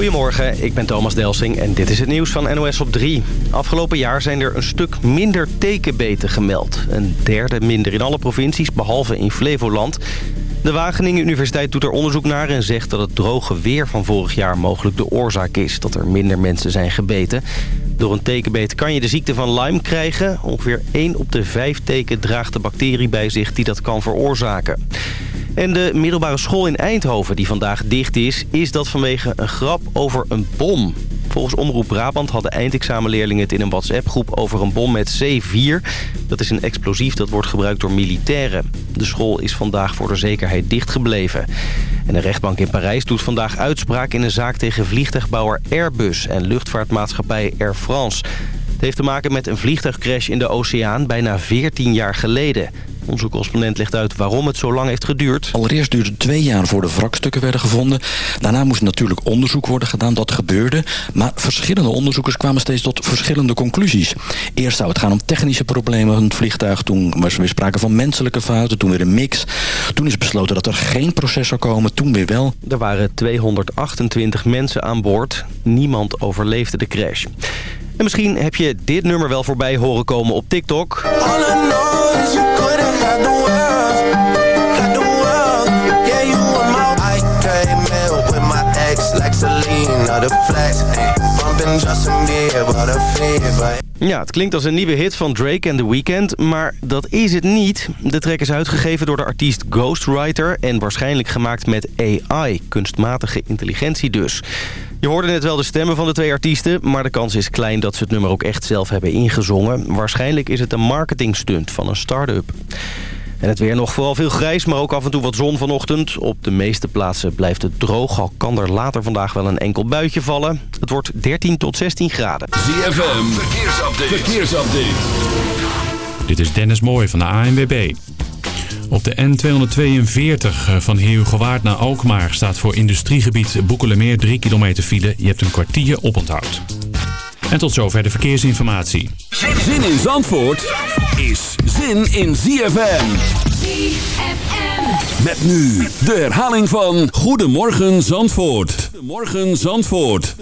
Goedemorgen, ik ben Thomas Delsing en dit is het nieuws van NOS op 3. Afgelopen jaar zijn er een stuk minder tekenbeten gemeld. Een derde minder in alle provincies, behalve in Flevoland. De Wageningen Universiteit doet er onderzoek naar en zegt dat het droge weer van vorig jaar mogelijk de oorzaak is dat er minder mensen zijn gebeten. Door een tekenbeet kan je de ziekte van Lyme krijgen. Ongeveer 1 op de 5 teken draagt de bacterie bij zich die dat kan veroorzaken. En de middelbare school in Eindhoven, die vandaag dicht is... is dat vanwege een grap over een bom. Volgens Omroep Brabant hadden eindexamenleerlingen het in een WhatsApp-groep over een bom met C4. Dat is een explosief dat wordt gebruikt door militairen. De school is vandaag voor de zekerheid dichtgebleven. En de rechtbank in Parijs doet vandaag uitspraak in een zaak tegen vliegtuigbouwer Airbus en luchtvaartmaatschappij Air France. Het heeft te maken met een vliegtuigcrash in de oceaan bijna 14 jaar geleden. Onze correspondent legt uit waarom het zo lang heeft geduurd. Allereerst duurde het twee jaar voor de wrakstukken werden gevonden. Daarna moest natuurlijk onderzoek worden gedaan. Dat gebeurde. Maar verschillende onderzoekers kwamen steeds tot verschillende conclusies. Eerst zou het gaan om technische problemen van het vliegtuig. Toen was er weer sprake van menselijke fouten. Toen weer een mix. Toen is besloten dat er geen proces zou komen. Toen weer wel. Er waren 228 mensen aan boord. Niemand overleefde de crash. En misschien heb je dit nummer wel voorbij horen komen op TikTok. Ja, het klinkt als een nieuwe hit van Drake en The Weeknd, maar dat is het niet. De track is uitgegeven door de artiest Ghostwriter en waarschijnlijk gemaakt met AI, kunstmatige intelligentie dus. Je hoorde net wel de stemmen van de twee artiesten... maar de kans is klein dat ze het nummer ook echt zelf hebben ingezongen. Waarschijnlijk is het een marketingstunt van een start-up. En het weer nog vooral veel grijs, maar ook af en toe wat zon vanochtend. Op de meeste plaatsen blijft het droog, al kan er later vandaag wel een enkel buitje vallen. Het wordt 13 tot 16 graden. ZFM, verkeersupdate. verkeersupdate. Dit is Dennis Mooij van de ANWB. Op de N242 eh, van Heerhugowaard naar Alkmaar staat voor industriegebied Boekelemeer 3 kilometer file. Je hebt een kwartier oponthoud. En tot zover de verkeersinformatie. Zin in Zandvoort is zin in ZFM. ZFM. Met nu de herhaling van Goedemorgen Zandvoort. Goedemorgen Zandvoort.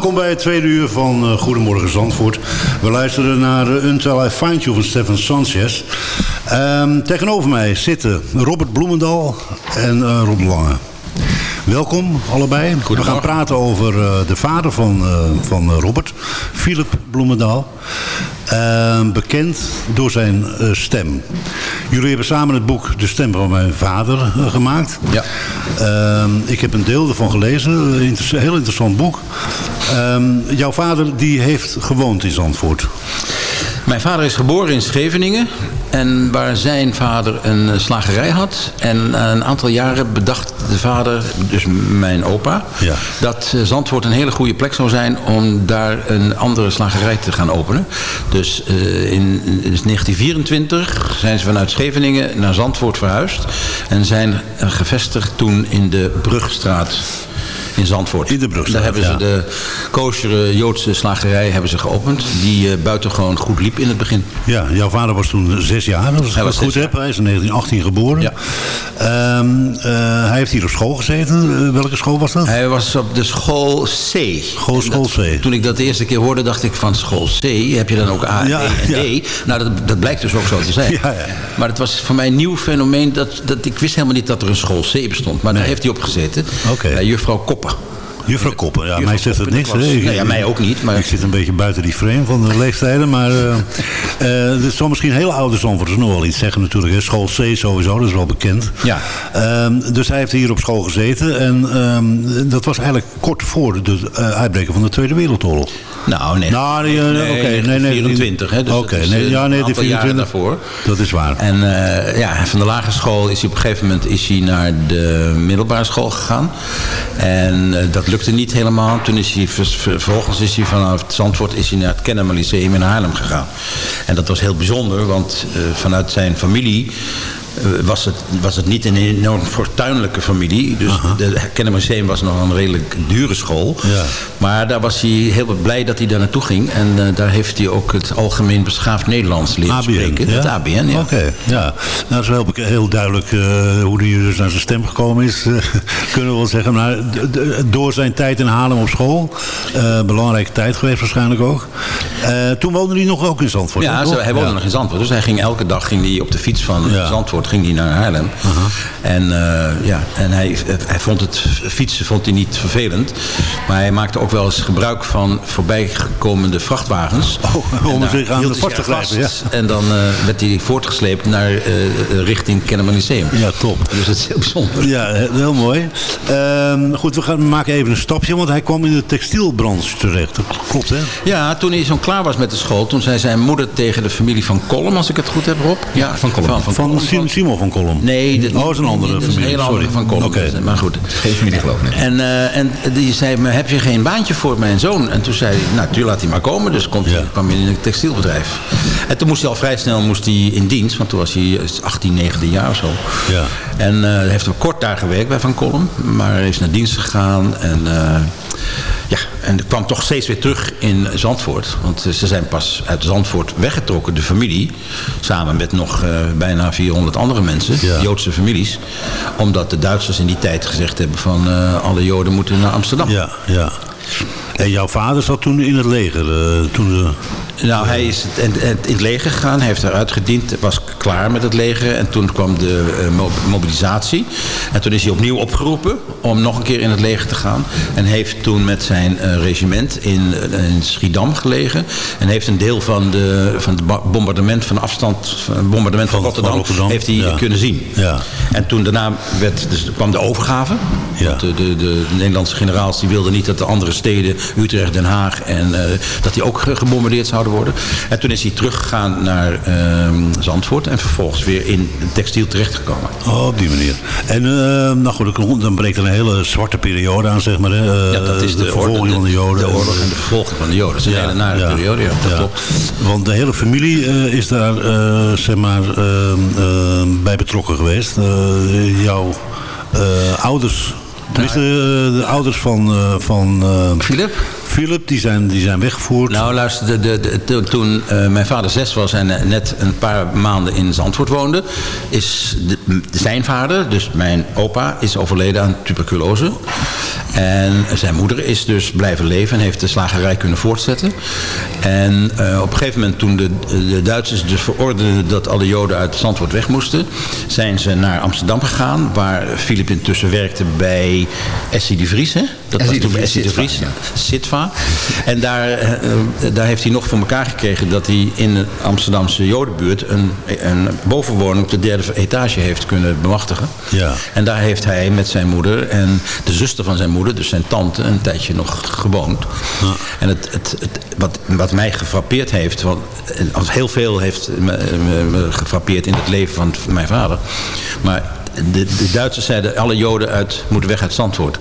Welkom bij het tweede uur van eh, Goedemorgen Zandvoort. We luisteren naar uh, Until I Find You van Stefan Sanchez. Ehm, tegenover mij zitten Robert Bloemendal en eh, Rob Lange. Welkom allebei. We gaan praten over eh, de vader van, eh, van Robert, Philip Bloemendaal. Ehm, bekend door zijn eh, stem. Jullie hebben samen het boek De Stem van mijn vader eh, gemaakt. Ja. Ehm, ik heb een deel ervan gelezen. Een heel interessant boek. Ehm, jouw vader die heeft gewoond in Zandvoort. Mijn vader is geboren in Scheveningen. En waar zijn vader een eh, slagerij had. En na een aantal jaren bedacht de vader, dus mijn opa... Ja. dat eh, Zandvoort een hele goede plek zou zijn... om daar een andere slagerij te gaan openen. Dus eh, in, in 1924 zijn ze vanuit Scheveningen naar Zandvoort verhuisd. En zijn eh, gevestigd toen in de Brugstraat... In Zandvoort. In de Brugstraat, Daar hebben ze ja. de koosjere Joodse slagerij hebben ze geopend. Die eh, buitengewoon goed liep in het begin. Ja, jouw vader was toen zes jaar, als ik Hij het was goed heb. Hij is in 1918 geboren. Ja. Ehm, eh, hij heeft hier op school gezeten. Eh, welke school was dat? Hij was op de school C. School- dat- C. Toen ik dat de eerste keer hoorde, dacht ik van school C, heb je dan ook A, Ja, en ja. D? Nou, dat, dat blijkt dus ook zo te zijn. Ja, ja. Maar het was voor mij een nieuw fenomeen. Dat, dat, ik wist helemaal niet dat er een school C bestond. Maar daar heeft hij op gezeten. Oké. Bij juffrouw Koppen. Europa. Juffrouw Koppen, ja, Juffrouw mij zegt het niks. Nou ja, mij ook niet, maar- Ik zit een beetje buiten die frame van de leeftijden. Maar eh eh, dit zal misschien heel oude Zandvoorters nog wel iets zeggen natuurlijk. Hè. School C sowieso, dat is wel bekend. Ja. Ehm, dus hij heeft hier op school gezeten. En ehm, dat was eigenlijk kort voor de uh, uitbreken van de Tweede Wereldoorlog. Nou, nee. Nou, nee, eh, Nee, oké. nee, nee, 1924, hè, dus Oké, nee, eh, ja, nee, aantal de jaren 24. daarvoor. Dat is waar. En eh, ja, van de lagere school is hij op een gegeven moment is hij naar de middelbare school gegaan. En eh, dat lukte niet helemaal. Toen is hij, ver- ver- vervolgens is hij vanaf Zandvoort is hij naar het Kennemer Lyceum in Haarlem gegaan. En dat was heel bijzonder, want eh, vanuit zijn familie was het, was het niet een enorm fortuinlijke familie. Dus de Kennemer Museum was nog een redelijk dure school. Ja. Maar daar was hij heel blij dat hij daar naartoe ging. En eh, daar heeft hij ook het Algemeen Beschaafd Nederlands leren ABN, spreken. ja? Het ABN, ja. Oké, ja. Nou, is wel bek- heel duidelijk eh, hoe hij dus naar zijn stem gekomen is, eh, kunnen we wel zeggen. Maar door zijn tijd in Haarlem op school, belangrijke tijd geweest waarschijnlijk ook. Toen woonde hij nog ook in Zandvoort. Ja, zo, hij woonde nog in Zandvoort. Dus hij ging elke dag ging hij op de fiets van. Zandvoort ging hij naar Haarlem. En, eh, ja, en hij, hij vond het fietsen vond hij niet vervelend. Maar hij maakte ook wel eens gebruik van voorbijgekomende vrachtwagens. Oh, om zich aan de vast te grijpen, vast. En dan eh, werd hij voortgesleept naar eh, richting Kennemer Lyceum. Ja, top. Dus dat is heel bijzonder. Ja, he- heel mooi. Ehm, goed, we, gaan, maken even een stapje, want hij kwam in de textielbranche terecht. Dat klopt, hè? Ja, toen hij zo klaar was met de school, toen zei zijn moeder tegen de familie van Kolm, als ik het goed heb, Rob. Ja, van Kolm. Van, Van Kolm, Sim- Simon van Kolm. Nee, dat, Oh, dat is een andere dat is een familie, hele sorry. andere van Kolm. Oké. Dus, Maar goed. Geen familie geloof ik. En, eh, en die zei, maar heb je geen baantje voor mijn zoon? En toen zei hij, nou, tuurlijk laat hij maar komen. Dus komt Ja. hij, kwam hij in een textielbedrijf. En toen moest hij al vrij snel moest hij in dienst. Want toen was hij 18, 19 jaar of zo. Ja. En eh, hij heeft ook kort daar gewerkt bij Van Kolm. Maar hij is naar dienst gegaan. En, eh, ja, en kwam toch steeds weer terug in Zandvoort. Want eh, ze zijn pas uit Zandvoort weggetrokken, de familie. Samen met nog eh, bijna 400 andere mensen. Ja. Joodse families. Omdat de Duitsers in die tijd gezegd hebben van... eh, alle Joden moeten naar Amsterdam. Ja, ja. En jouw vader zat toen in het leger. eh, toen. Nou, hij is in, het leger gegaan. Hij heeft eruit gediend. Was klaar met het leger. En toen kwam de eh, mo- mobilisatie. En toen is hij opnieuw opgeroepen om nog een keer in het leger te gaan. En heeft toen met zijn eh, regiment in, eh, in Schiedam gelegen. En heeft een deel van de, van het ba- bombardement van afstand, van bombardement van, Van- Rotterdam, heeft hij ja. kunnen zien. Ja. En toen daarna werd, dus kwam de overgave. Ja. De, de, de Nederlandse generaals die wilden niet dat de andere steden, Utrecht, Den Haag, en dat die ook ge- gebombardeerd zouden worden. En toen is hij teruggegaan naar ehm, Zandvoort en vervolgens weer in textiel terechtgekomen. Oh, op die manier. En eh, nou goed, dan- dan breekt er een hele zwarte periode aan, zeg maar. Hè. Eh, Ja, dat is de, vervolging orde- van de Joden. De oorlog en de vervolging van de Joden. Dat is een hele nare periode, ja. Dat klopt. Want de hele familie eh, is daar eh, zeg maar, eh, eh, bij betrokken geweest. Jouw ouders, tenminste de ouders van, eh, van eh, Philip? Philip, die zijn, die zijn weggevoerd. Nou, luister, de, de, de- to- toen eh, mijn vader zes was en eh, net een paar maanden in Zandvoort woonde, is zijn vader, dus mijn opa, is overleden aan tuberculose. En zijn moeder is dus blijven leven en heeft de slagerij kunnen voortzetten. En eh, op een gegeven moment toen de, de Duitsers dus verordenden dat alle Joden uit Zandvoort weg moesten, zijn ze naar Amsterdam gegaan, waar Philip intussen werkte bij Essie de Vries. Hè? Dat Essie was toen Vries, Essie de Vries. Sitva, En daar, eh, daar heeft hij nog voor elkaar gekregen dat hij in de Amsterdamse Jodenbuurt een, een bovenwoning op de derde etage heeft kunnen bemachtigen. Ja. En daar heeft hij met zijn moeder en de zuster van zijn moeder, dus zijn tante, een tijdje nog gewoond. En het, het, het, wat, wat mij gefrappeerd heeft, want eh, als heel veel heeft me, me- me gefrappeerd in het leven van mijn vader. Maar de, de Duitsers zeiden, alle Joden uit, moeten weg uit Zandvoort.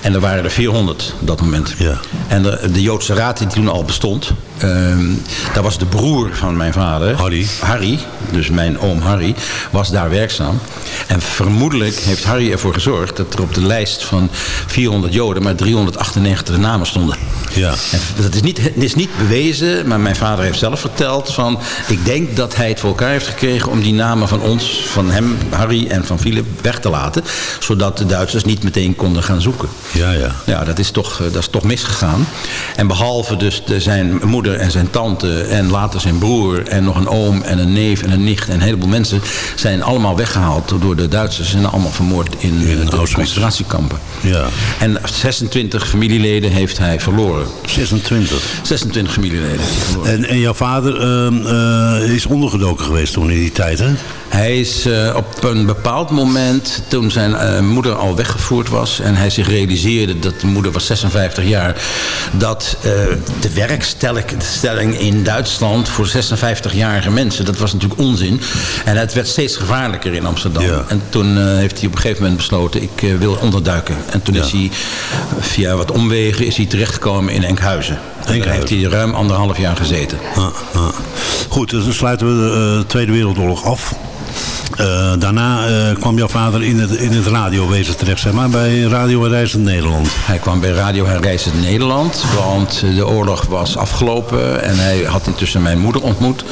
En er waren er 400 op dat moment. Ja. En de, de Joodse raad die toen al bestond, ehm, daar was de broer van mijn vader, Harry. Harry, dus mijn oom Harry, was daar werkzaam. En vermoedelijk heeft Harry ervoor gezorgd dat er op de lijst van 400 Joden maar 398 namen stonden. Ja. En dat is niet, het is niet bewezen, maar mijn vader heeft zelf verteld van... ik denk dat hij het voor elkaar heeft gekregen om die namen van ons, van hem, Harry en van Philip weg te laten. Zodat de Duitsers niet meteen konden gaan zoeken. Ja, ja. Ja, dat is toch, eh, dat is toch misgegaan. En behalve dus zijn moeder en zijn tante en later zijn broer... en nog een oom en een neef en een nicht en een heleboel mensen... zijn allemaal weggehaald door de Duitsers... en allemaal vermoord in, In eh, de concentratiekampen. Ja. En 26 familieleden heeft hij verloren. 26. 26 familieleden heeft hij verloren. En, en jouw vader ehm, eh, is ondergedoken geweest toen in die tijd, hè? Hij is eh, op een bepaald moment, toen zijn eh, moeder al weggevoerd was... en hij zich realiseerde dat de moeder was 56 jaar... dat de werkstelling in Duitsland voor 56-jarige mensen... dat was natuurlijk onzin. En het werd steeds gevaarlijker in Amsterdam. Ja. En toen heeft hij op een gegeven moment besloten... ik wil onderduiken. En toen is hij via wat omwegen is hij terechtgekomen in Enkhuizen. En daar heeft hij ruim anderhalf jaar gezeten. Goed, dus dan sluiten we de eh, Tweede Wereldoorlog af. Eh, daarna eh, kwam jouw vader in het, in het radiowezen terecht, zeg maar, bij Radio Reizend Nederland. Hij kwam bij Radio Herreizend Nederland, want de oorlog was afgelopen en hij had intussen mijn moeder ontmoet.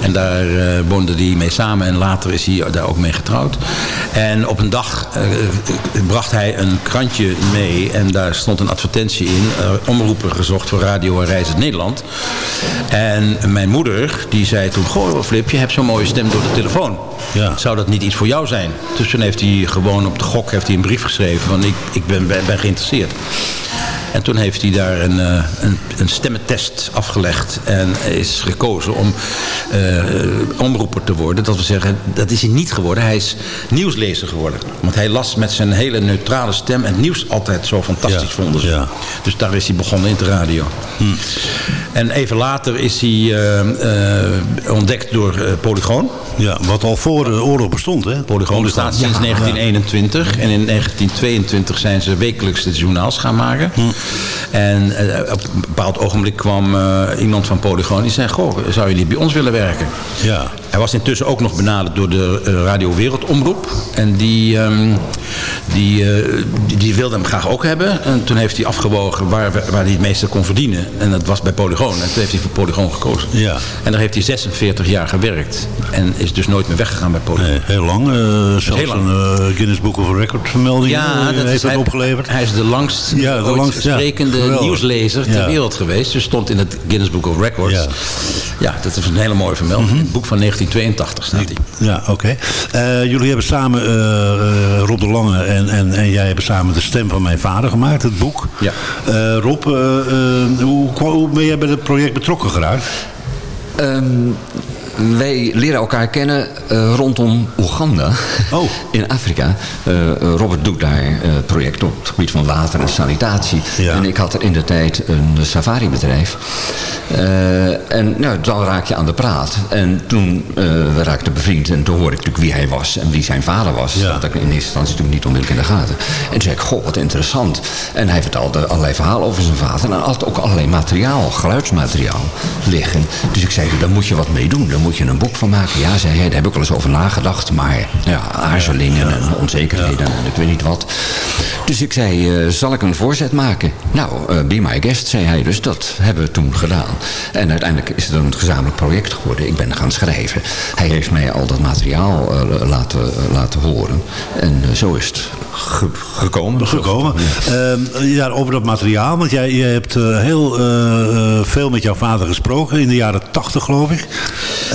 En daar eh woonde hij mee samen en later is hij daar ook mee getrouwd. En op een dag bracht hij een krantje mee en daar stond een advertentie in, omroepen gezocht voor Radio Herreizend Nederland. En mijn moeder, die zei toen, goh Flip, je hebt zo'n mooie stem door de telefoon. Ja. Zou dat niet iets voor jou zijn? Dus toen heeft hij gewoon op de gok heeft hij een brief geschreven van ik, ik ben, ben, ben geïnteresseerd. En toen heeft hij daar een, eh, een, een stemmentest afgelegd en is gekozen om eh, omroeper te worden. Dat wil zeggen, dat is hij niet geworden. Hij is nieuwslezer geworden. Want hij las met zijn hele neutrale stem en het nieuws altijd zo fantastisch Ja, vonden ze. ja. Dus daar is hij begonnen in de radio. En even later is hij eh, eh, ontdekt door eh, Polygoon. Ja, wat al voor de oorlog bestond, hè? Polygoon bestaat sinds 1921. En in 1922 zijn ze wekelijks de journaals gaan maken. En eh, op een bepaald ogenblik kwam iemand van Polygoon. Die zei, goh, zou je niet bij ons willen werken? Ja. Hij was intussen ook nog benaderd door de eh, Radio Wereldomroep. En die, ehm, die, eh, die, die wilde hem graag ook hebben. En toen heeft hij afgewogen waar, waar hij het meeste kon verdienen. En dat was bij Polygoon. En toen heeft hij voor Polygoon gekozen. Ja. En daar heeft hij 46 jaar gewerkt. En is dus nooit meer weggegaan bij Polygoon. Nee, heel lang. eh, zelfs heel lang. een Guinness Book of Record vermelding heeft is- dat hij, opgeleverd. Hij is de langst, Ja, de langst, ja. sprekende nieuwslezer ter Ja. wereld geweest. Dus stond in het Guinness Book of Records. Ja. Ja, dat is een hele mooie vermelding. In het boek van 1982 staat hij. Ja, oké. Eh, jullie hebben samen, eh, eh, Rob de Lange en, en, en jij hebben samen de stem van mijn vader gemaakt, het boek. Ja. Eh, Rob, hoe, hoe ben jij bij het project betrokken geraakt? Ehm, wij leren elkaar kennen eh, rondom Oeganda. Oh. In Afrika. Eh, Robert doet daar eh, het project op het gebied van water en sanitatie. Ja. En ik had er in de tijd een safari-bedrijf. En nou, dan raak je aan de praat. En toen we raakten bevriend. En toen hoorde ik natuurlijk wie hij was en wie zijn vader was. Ja. Dat had ik in eerste instantie natuurlijk niet onmiddellijk in de gaten. En toen zei ik, goh, wat interessant. En hij vertelde allerlei verhalen over zijn vader. En hij had ook allerlei materiaal, geluidsmateriaal liggen. Dus ik zei, daar moet je wat mee doen. Daar moet moet je een boek van maken. Ja, zei hij, daar heb ik wel eens over nagedacht. Maar ja, aarzelingen en onzekerheden en ik weet niet wat. Dus ik zei, eh, zal ik een voorzet maken? Nou, eh, be my guest, zei hij. Dus dat hebben we toen gedaan. En uiteindelijk is het een gezamenlijk project geworden. Ik ben gaan schrijven. Hij heeft mij al dat materiaal eh, laten, laten horen. En zo is het ge- gekomen. ja, over dat materiaal, want jij, jij hebt heel veel met jouw vader gesproken in de jaren tachtig, geloof ik.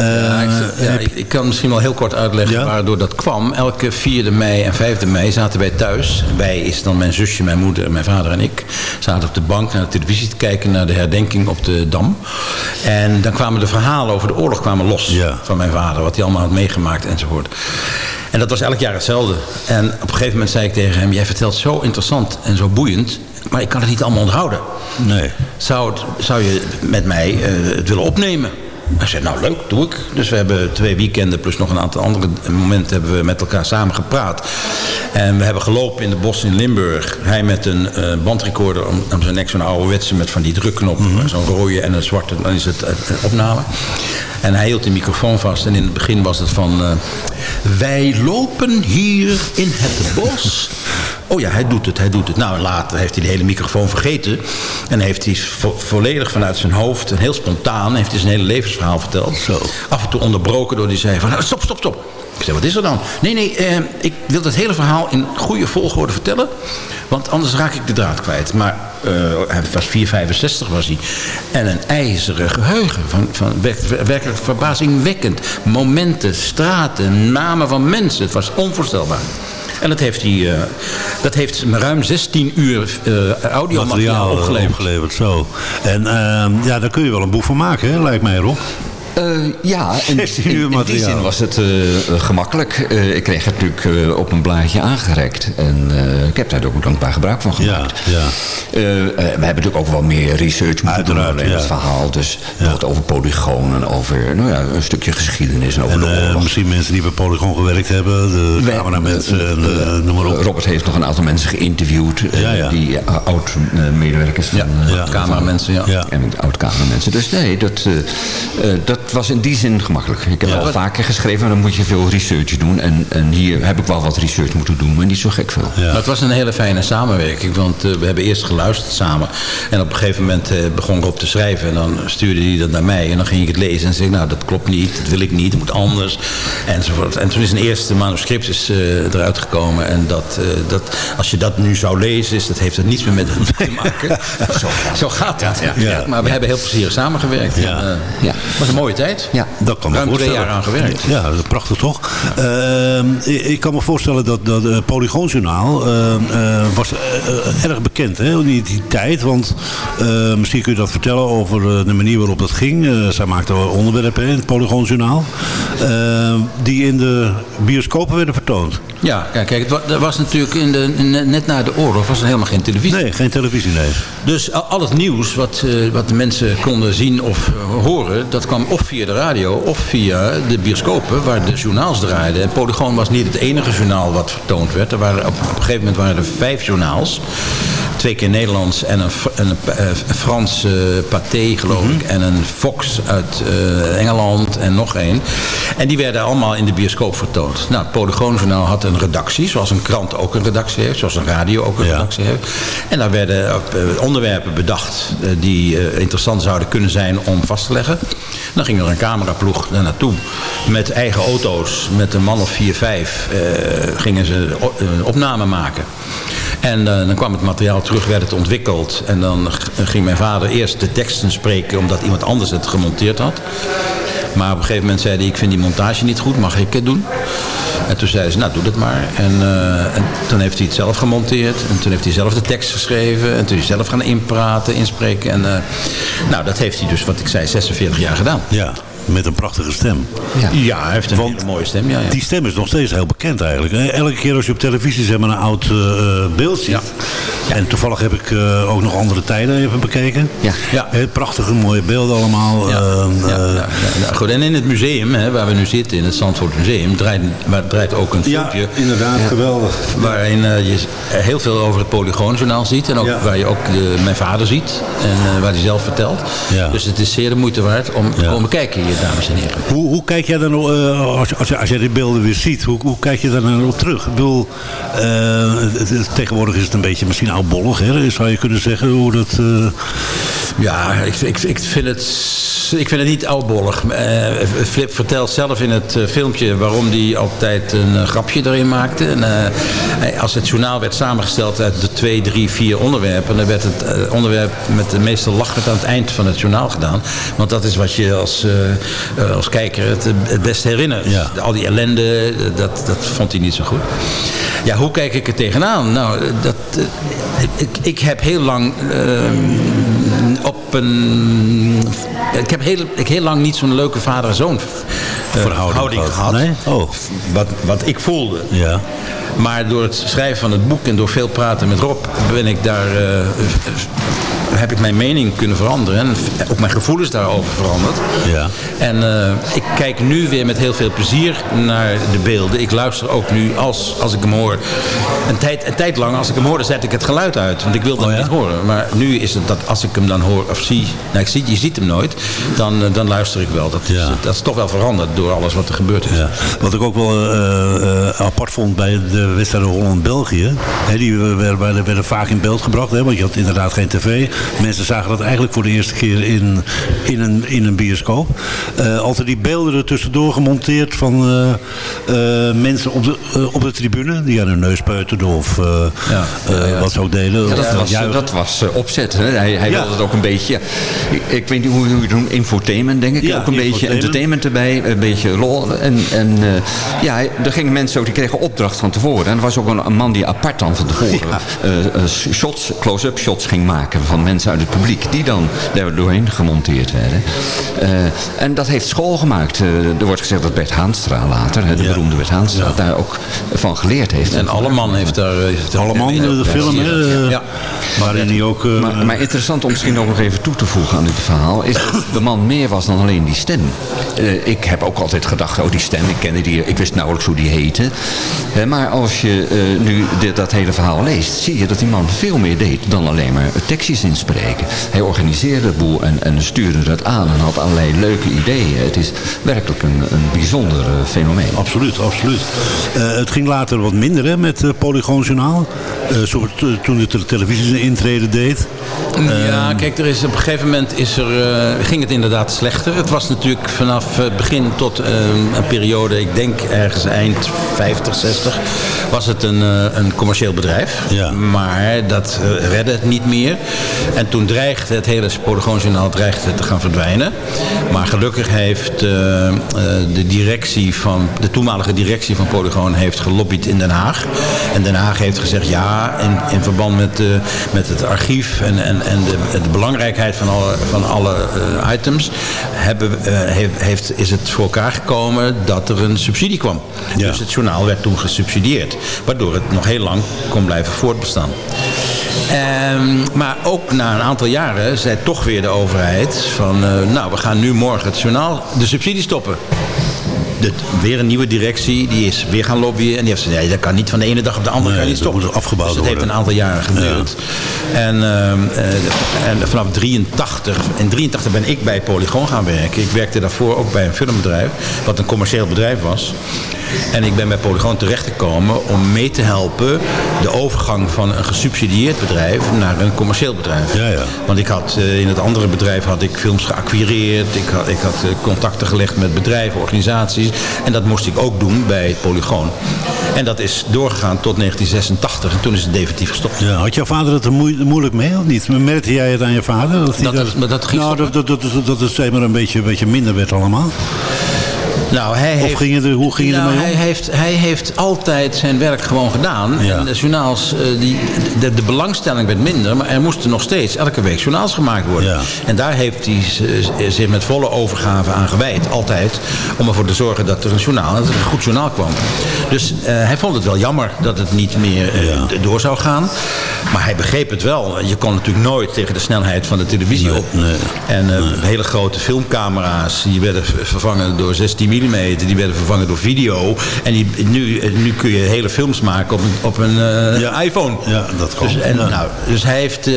Eh, Ja, ik, ja, ik, ik kan misschien wel heel kort uitleggen Ja? waardoor dat kwam. Elke 4e mei en 5e mei zaten wij thuis. Wij is dan mijn zusje, mijn moeder, mijn vader en ik. Zaten op de bank naar de televisie te kijken naar de herdenking op de Dam. En dan kwamen de verhalen over de oorlog kwamen los van mijn vader. Wat hij allemaal had meegemaakt enzovoort. En dat was elk jaar hetzelfde. En op een gegeven moment zei ik tegen hem... jij vertelt zo interessant en zo boeiend... maar ik kan het niet allemaal onthouden. nee. Zou, het, zou je met mij eh, het willen opnemen? Hij zei, nou leuk, doe ik. Dus we hebben twee weekenden plus nog een aantal andere momenten hebben we met elkaar samen gepraat. En we hebben gelopen in de bos in Limburg. Hij met een eh, bandrecorder om, om zijn nek, zo'n ouderwetse met van die drukknop. Zo'n rode en een zwarte, dan is het eh, een opname. En hij hield de microfoon vast en in het begin was het van... eh, wij lopen hier in het bos. Oh ja, hij doet het, hij doet het. Nou, later heeft hij de hele microfoon vergeten. En heeft hij vo- volledig vanuit zijn hoofd, en heel spontaan... heeft hij zijn hele levensverhaal verteld. Zo. Af en toe onderbroken door die zei van... nou, stop, stop, stop. Ik zei, wat is er dan? Nee, nee, eh, ik wil het hele verhaal in goede volgorde vertellen. Want anders raak ik de draad kwijt. Maar eh, hij was 4,65 was hij. En een ijzeren geheugen. Van, van, werk- werkelijk verbazingwekkend. Momenten, straten, namen van mensen. Het was onvoorstelbaar. En dat heeft, hij, eh, dat heeft ruim 16 uur eh audiomateriaal Materiaal eh, opgeleverd. opgeleverd. Zo. En ehm, ja, daar kun je wel een boek van maken, hè, lijkt mij, Rob. Eh, ja, in, 16 uur in, in die zin was het eh, eh, gemakkelijk. Ik kreeg het natuurlijk op een blaadje aangereikt. En ik heb daar ook dankbaar gebruik van Ja, gemaakt. ja. Eh, we hebben natuurlijk ook wel meer research moeten doen ja. het verhaal. Dus over polygonen, over nou ja, een stukje geschiedenis en over En de misschien mensen die bij Polygon gewerkt hebben, de cameramensen, eh, noem maar op. Robert heeft nog een aantal mensen geïnterviewd. Ja, ja. Die oud-medewerkers van... Ja, ja. cameramensen, ja. Ja. En oud-kamermensen. Dus nee, dat, eh, dat was in die zin gemakkelijk. Ik heb Ja, al vaker geschreven, maar dan moet je veel research doen. En, en hier heb ik wel wat research moeten doen, maar niet zo gek veel. Ja. Maar het was een hele fijne samenwerking, want eh, we hebben eerst geluisterd samen. En op een gegeven moment eh, begon Rob te schrijven en dan stuurde hij dat naar mij. En dan ging ik het lezen en zei ik, nou dat klopt niet, dat wil ik niet, het moet anders. Enzovoort. En toen is een eerste manuscript is, eh, eruit gekomen. En dat, dat, als je dat nu zou lezen, is, dat heeft er niets meer met hem te maken. zo, zo gaat het. Ja. Maar we hebben heel plezierig samengewerkt. Ja. En, Ja. Het was een mooie tijd. Ja. Dat kan me Ruim twee jaar aan gewerkt. Ja, dat is prachtig toch? Ehm, ik, ik kan me voorstellen dat dat uh, Polygoonjournaal eh, was eh, eh, erg bekend hè, in die, die tijd. Want eh, misschien kun je dat vertellen over eh, de manier waarop dat ging. Eh, zij maakten onderwerpen in het Polygoonjournaal. ehm, die in de bioscopen werden vertoond. Ja, kijk, kijk het wa- er was natuurlijk in de, net na de oorlog was er helemaal geen televisie. Nee, geen televisie, nee. Dus al, het nieuws wat, eh, wat de mensen konden zien of eh, horen... dat kwam of via de radio of via de bioscopen waar de journaals draaiden. En Polygoon was niet het enige journaal wat vertoond werd. Er waren, op, een gegeven moment waren er vijf journaals. Twee keer Nederlands en een, en een, eh, een Frans paté, geloof ik. En een Fox uit eh, Engeland en nog één. En die werden allemaal in de bioscoop vertoond. Nou, het Polygoonjournaal had een redactie, zoals een krant ook een redactie heeft. Zoals een radio ook een Ja. redactie heeft. En daar werden onderwerpen bedacht die interessant zouden kunnen zijn om vast te leggen. Dan ging er een cameraploeg daar naartoe met eigen auto's, met een man of vier, vijf, eh, gingen ze o- eh, opnamen maken. En eh, dan kwam het materiaal terug, werd het ontwikkeld. En dan ging mijn vader eerst de teksten spreken, omdat iemand anders het gemonteerd had. Maar op een gegeven moment zei hij, ik vind die montage niet goed, mag ik het doen? En toen zeiden ze, nou doe dat maar. En, eh, en toen heeft hij het zelf gemonteerd. En toen heeft hij zelf de tekst geschreven. En toen is hij zelf gaan inpraten, inspreken. En eh, nou, dat heeft hij dus, wat ik zei, 46 jaar gedaan. Ja, met een prachtige stem. Ja. Ja, hij heeft een Want hele mooie stem. Ja, ja. Die stem is nog steeds heel bekend eigenlijk. hè. Elke keer als je op televisie zeg maar, een oud eh, beeld ziet. Ja. En toevallig heb ik eh, ook nog andere tijden even bekeken. Ja. Ja. Hè, prachtige mooie beelden allemaal. Ja, Ehm, ja, eh, ja, ja, ja. Goed, en in het museum, hè, waar we nu zitten, in het Zandvoort Museum, draait, waar draait ook een ja, filmpje. inderdaad, geweldig. Waarin je heel veel over het Polygoonjournaal ziet. En ook Ja. waar je ook de, mijn vader ziet. En eh, waar hij zelf vertelt. Ja. Dus het is zeer de moeite waard om te Ja. komen kijken hier. Dames en heren. Hoe, hoe kijk jij dan, eh, als, als, je- als je die beelden weer ziet, hoe, hoe kijk je daar dan op terug? Ik bedoel, eh, tegenwoordig is het een beetje misschien oudbollig, hè? zou je kunnen zeggen hoe dat... eh, Ja, ik, ik, ik, vind het, ik vind het niet oudbollig. Eh, Flip vertelt zelf in het filmpje waarom hij altijd een grapje erin maakte. En, eh, als het journaal werd samengesteld uit de twee, drie, vier onderwerpen... dan werd het onderwerp met de meeste lach werd aan het eind van het journaal gedaan. Want dat is wat je als, eh, eh, als kijker het, het best herinnert. Ja. Al die ellende, eh, dat, dat vond hij niet zo goed. Ja, hoe kijk ik er tegenaan? Nou, eh, dat, ik, ik heb heel lang eh, op een... Ik heb heel, ik heel lang niet zo'n leuke vader en zoon eh, verhouding gehad. Nee? Oh. Wat, wat ik voelde. ja. Maar door het schrijven van het boek en door veel praten met Rob ben ik daar, heb ik mijn mening kunnen veranderen. En ook mijn gevoelens daarover veranderd. Ja. En eh, ik kijk nu weer met heel veel plezier naar de beelden. Ik luister ook nu als, als ik hem hoor. Een tijd, een tijd lang, als ik hem hoorde, zet ik het geluid uit. Want ik wilde Oh hem ja? niet horen. Maar nu is het dat als ik hem dan hoor of zie... Nou, ik zie je ziet hem nooit. Dan, eh, dan luister ik wel. Dat is, Ja. dat is toch wel veranderd door alles wat er gebeurd is. Ja. Wat ik ook wel eh, apart vond bij de wedstrijd Holland-België. Die werden, werden vaak in beeld gebracht. Hè, want je had inderdaad geen tv. Mensen zagen dat eigenlijk voor de eerste keer in, in, een, in een bioscoop. Eh, altijd die beelden er tussendoor gemonteerd van eh, eh, mensen op de, op de tribune. Die aan hun neus peuterden of Ja. wat ze ook deden. Ja, dat, was, dat was opzet. Hè? Hij, hij wilde het ook een beetje... Ik, ik weet niet hoe, je het noemt. Infotainment, denk ik. Ook een beetje entertainment erbij. Een beetje lol. En, en ja, er gingen mensen ook... Die kregen opdracht van tevoren. En er was ook een, een man die apart dan van tevoren... shots, close-up shots ging maken van mensen uit het publiek. Die dan daar doorheen gemonteerd werden. Eh, en dat heeft school gemaakt. Eh, er wordt gezegd dat Bert Haanstra later... hè, de Ja. beroemde Bert Haanstra... daar ook van geleerd heeft. En Alleman heeft daar... eh, heeft Alleman, de film, hè, Ja. waarin hij ook... eh, Maar, maar interessant om misschien ook nog even toe te voegen aan dit verhaal... is dat de man meer was dan alleen die stem. Eh, ik heb ook altijd gedacht, oh die stem, ik kende die... Ik wist nauwelijks hoe die heette. Maar als je eh, nu dit, dat hele verhaal leest... zie je dat die man veel meer deed dan alleen maar tekstjes inspreken. Hij organiseerde de boel en, en stuurde dat aan... en had allerlei leuke ideeën. Het is werkelijk een, een bijzonder eh, fenomeen. Absoluut, absoluut. Eh, het ging later wat minder hè, met uh, Polygoon Journaal. Eh, zo, toen de te televisie zijn intrede deed. Ja, kijk, er is, op een gegeven moment is er, uh, ging het inderdaad slechter. Het was natuurlijk vanaf het begin tot uh, een periode, ik denk ergens eind 50, 60, was het een, uh, een commercieel bedrijf. Ja. Maar dat redde het niet meer. En toen dreigde het hele Polygoonjournaal dreigde te gaan verdwijnen. Maar gelukkig heeft de directie van, de toenmalige directie van Polygoon heeft gelobbyd in Den Haag. En Den Haag heeft gezegd ja, in, in verband met, met het archief en, en, en de, de belangrijkheid van alle, van alle uh, items, hebben, heeft, heeft, is het voor elkaar gekomen dat er een subsidie kwam. Ja. Dus het journaal werd toen gesubsidieerd, waardoor het nog heel lang kon blijven voortbestaan. Um, maar ook na een aantal jaren zei toch weer de overheid van, uh, nou we gaan nu morgen het journaal de subsidie stoppen. De, weer een nieuwe directie, die is weer gaan lobbyen. En die heeft gezegd, nee, dat kan niet van de ene dag op de andere nee, kan niet stoppen. moet afgebouwd dus dat worden. heeft een aantal jaren geduurd. Ja. En, uh, en vanaf 83, in 83 ben ik bij Polygoon gaan werken. Ik werkte daarvoor ook bij een filmbedrijf, wat een commercieel bedrijf was. En ik ben bij Polygoon terechtgekomen om mee te helpen de overgang van een gesubsidieerd bedrijf naar een commercieel bedrijf. Ja, ja. Want ik had uh, in het andere bedrijf had ik films geacquireerd, ik had, ik had uh, contacten gelegd met bedrijven, organisaties. En dat moest ik ook doen bij Polygoon. En dat is doorgegaan tot 1986 en toen is het definitief gestopt. Ja, had jouw vader het er moe moeilijk mee of niet? Merkte jij het aan je vader? Dat, dat, dat, dat ging nou, dat, dat, dat, dat het zeg maar een beetje, een beetje minder werd allemaal? Nou, hij of heeft, ging het er, hoe ging je nou, ermee om? Hij heeft, hij heeft altijd zijn werk gewoon gedaan. Ja. En de journaals, uh, die, de, de, belangstelling werd minder, maar er moesten nog steeds elke week journaals gemaakt worden. Ja. En daar heeft hij zich met volle overgave aan gewijd, altijd, om ervoor te zorgen dat er een journaal, dat er een goed journaal kwam. Dus eh, hij vond het wel jammer dat het niet meer eh, door zou gaan. Maar hij begreep het wel. Je kon natuurlijk nooit tegen de snelheid van de televisie op. En eh, hele grote filmcamera's, die werden vervangen door 16 mm. Die werden vervangen door video. En die, nu, nu kun je hele films maken op een, op een eh, iPhone. Ja, dat kan. Dus, en, Ja. nou, dus hij heeft... eh,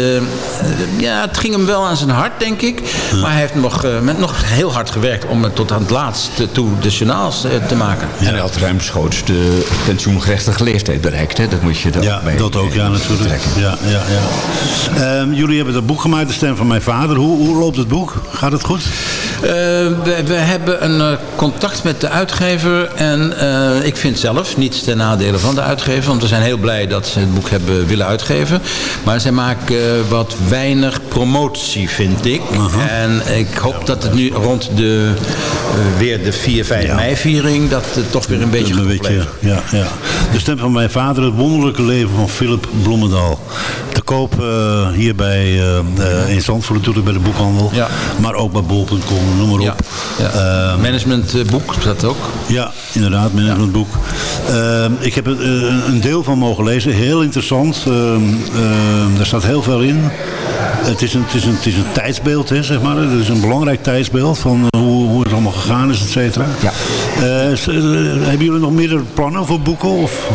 ja, het ging hem wel aan zijn hart, denk ik. Maar hij heeft nog, eh, met, nog heel hard gewerkt om het tot aan het laatst toe de journaals te maken. En hij had ruimschoots de pensioengerechtige leeftijd bereikt. Hè? Dat moet je er Ja, dat ook, ja, natuurlijk. betrekken. Ja, ja, ja. Ehm, jullie hebben dat boek gemaakt, De Stem van Mijn Vader. Hoe, hoe loopt het boek? Gaat het goed? Eh, we, we hebben een eh, contact met de uitgever. En eh, ik vind zelf niets ten nadele van de uitgever. Want we zijn heel blij dat ze het boek hebben willen uitgeven. Maar zij maken eh, wat weinig promotie, vind ik. En ik hoop dat het nu rond de, eh, weer de 4, 5 mei viering... dat het toch weer een beetje een goed beetje, blijft. ja, ja. De Stem van Mijn Vader, Het Wonderlijke Leven van Philip Bloemendaal. Koop eh, hier bij, eh, in Zandvoort natuurlijk bij de boekhandel. Ja. Maar ook bij bol.com, noem maar op. ja. Ehm, Managementboek, dat ook. Ja, inderdaad, managementboek. Ehm, ik heb er een deel van mogen lezen, heel interessant. Ehm daar staat heel veel in. Het is een, het is een, het is een tijdsbeeld, hè, zeg maar. Het is een belangrijk tijdsbeeld van hoe, hoe het allemaal gegaan is, et cetera. Ja. Hebben jullie nog meerdere plannen voor boeken? Of?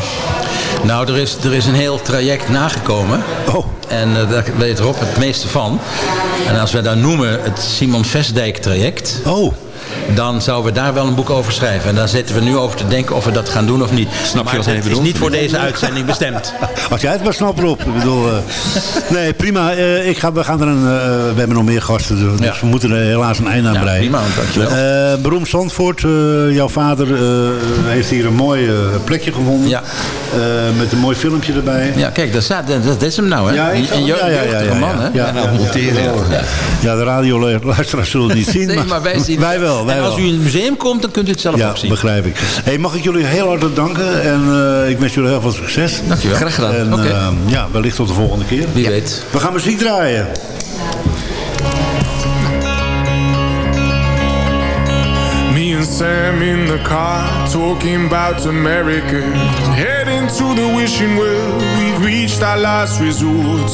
Nou, er is, er is een heel traject nagekomen. Oh. En eh, daar weet Rob het meeste van. En als we dat noemen het Simon Vestdijk traject... Oh, dan zouden we daar wel een boek over schrijven. En daar zitten we nu over te denken of we dat gaan doen of niet. Snap je maar wat hij het is niet voor deze uitzending bestemd. als jij het maar snapt, Rob. Ik bedoel, eh, nee, prima. Eh, ik ga, we, gaan er een, eh, we hebben nog meer gasten, dus Ja. we moeten er helaas een einde aan Ja, breien. prima, dankjewel. Eh, beroemd Zandvoort, eh, jouw vader eh, heeft hier een mooi plekje gevonden. Ja. Eh, met een mooi filmpje erbij. Ja, kijk, dat, staat, dat, dat is hem nou, hè? Ja, ik- een, ja, ja, ja, jeugdige ja, man, hè? ja. Ja, nou, monteren, ja. ja. Ja, de radioluisteraars zullen het niet zien. Nee, maar wij zien Wij wel, wij En als wel. u in het museum komt, dan kunt u het zelf Ja, ook zien. begrijp ik. Hey, mag ik jullie heel hartelijk danken en eh, ik wens jullie heel veel succes. Dankjewel. Graag gedaan. En Oké. eh, ja, wellicht tot de volgende keer. Wie weet. We gaan muziek draaien. Me and Sam in the car talking about America. To the wishing well, we've reached our last resort.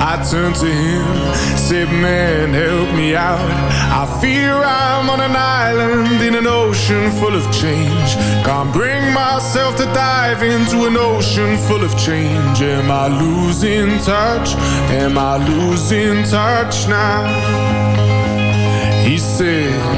I turned to him, said, Man, help me out. I fear I'm on an island in an ocean full of change. Can't bring myself to dive into an ocean full of change. Am I losing touch? Am I losing touch now? He said,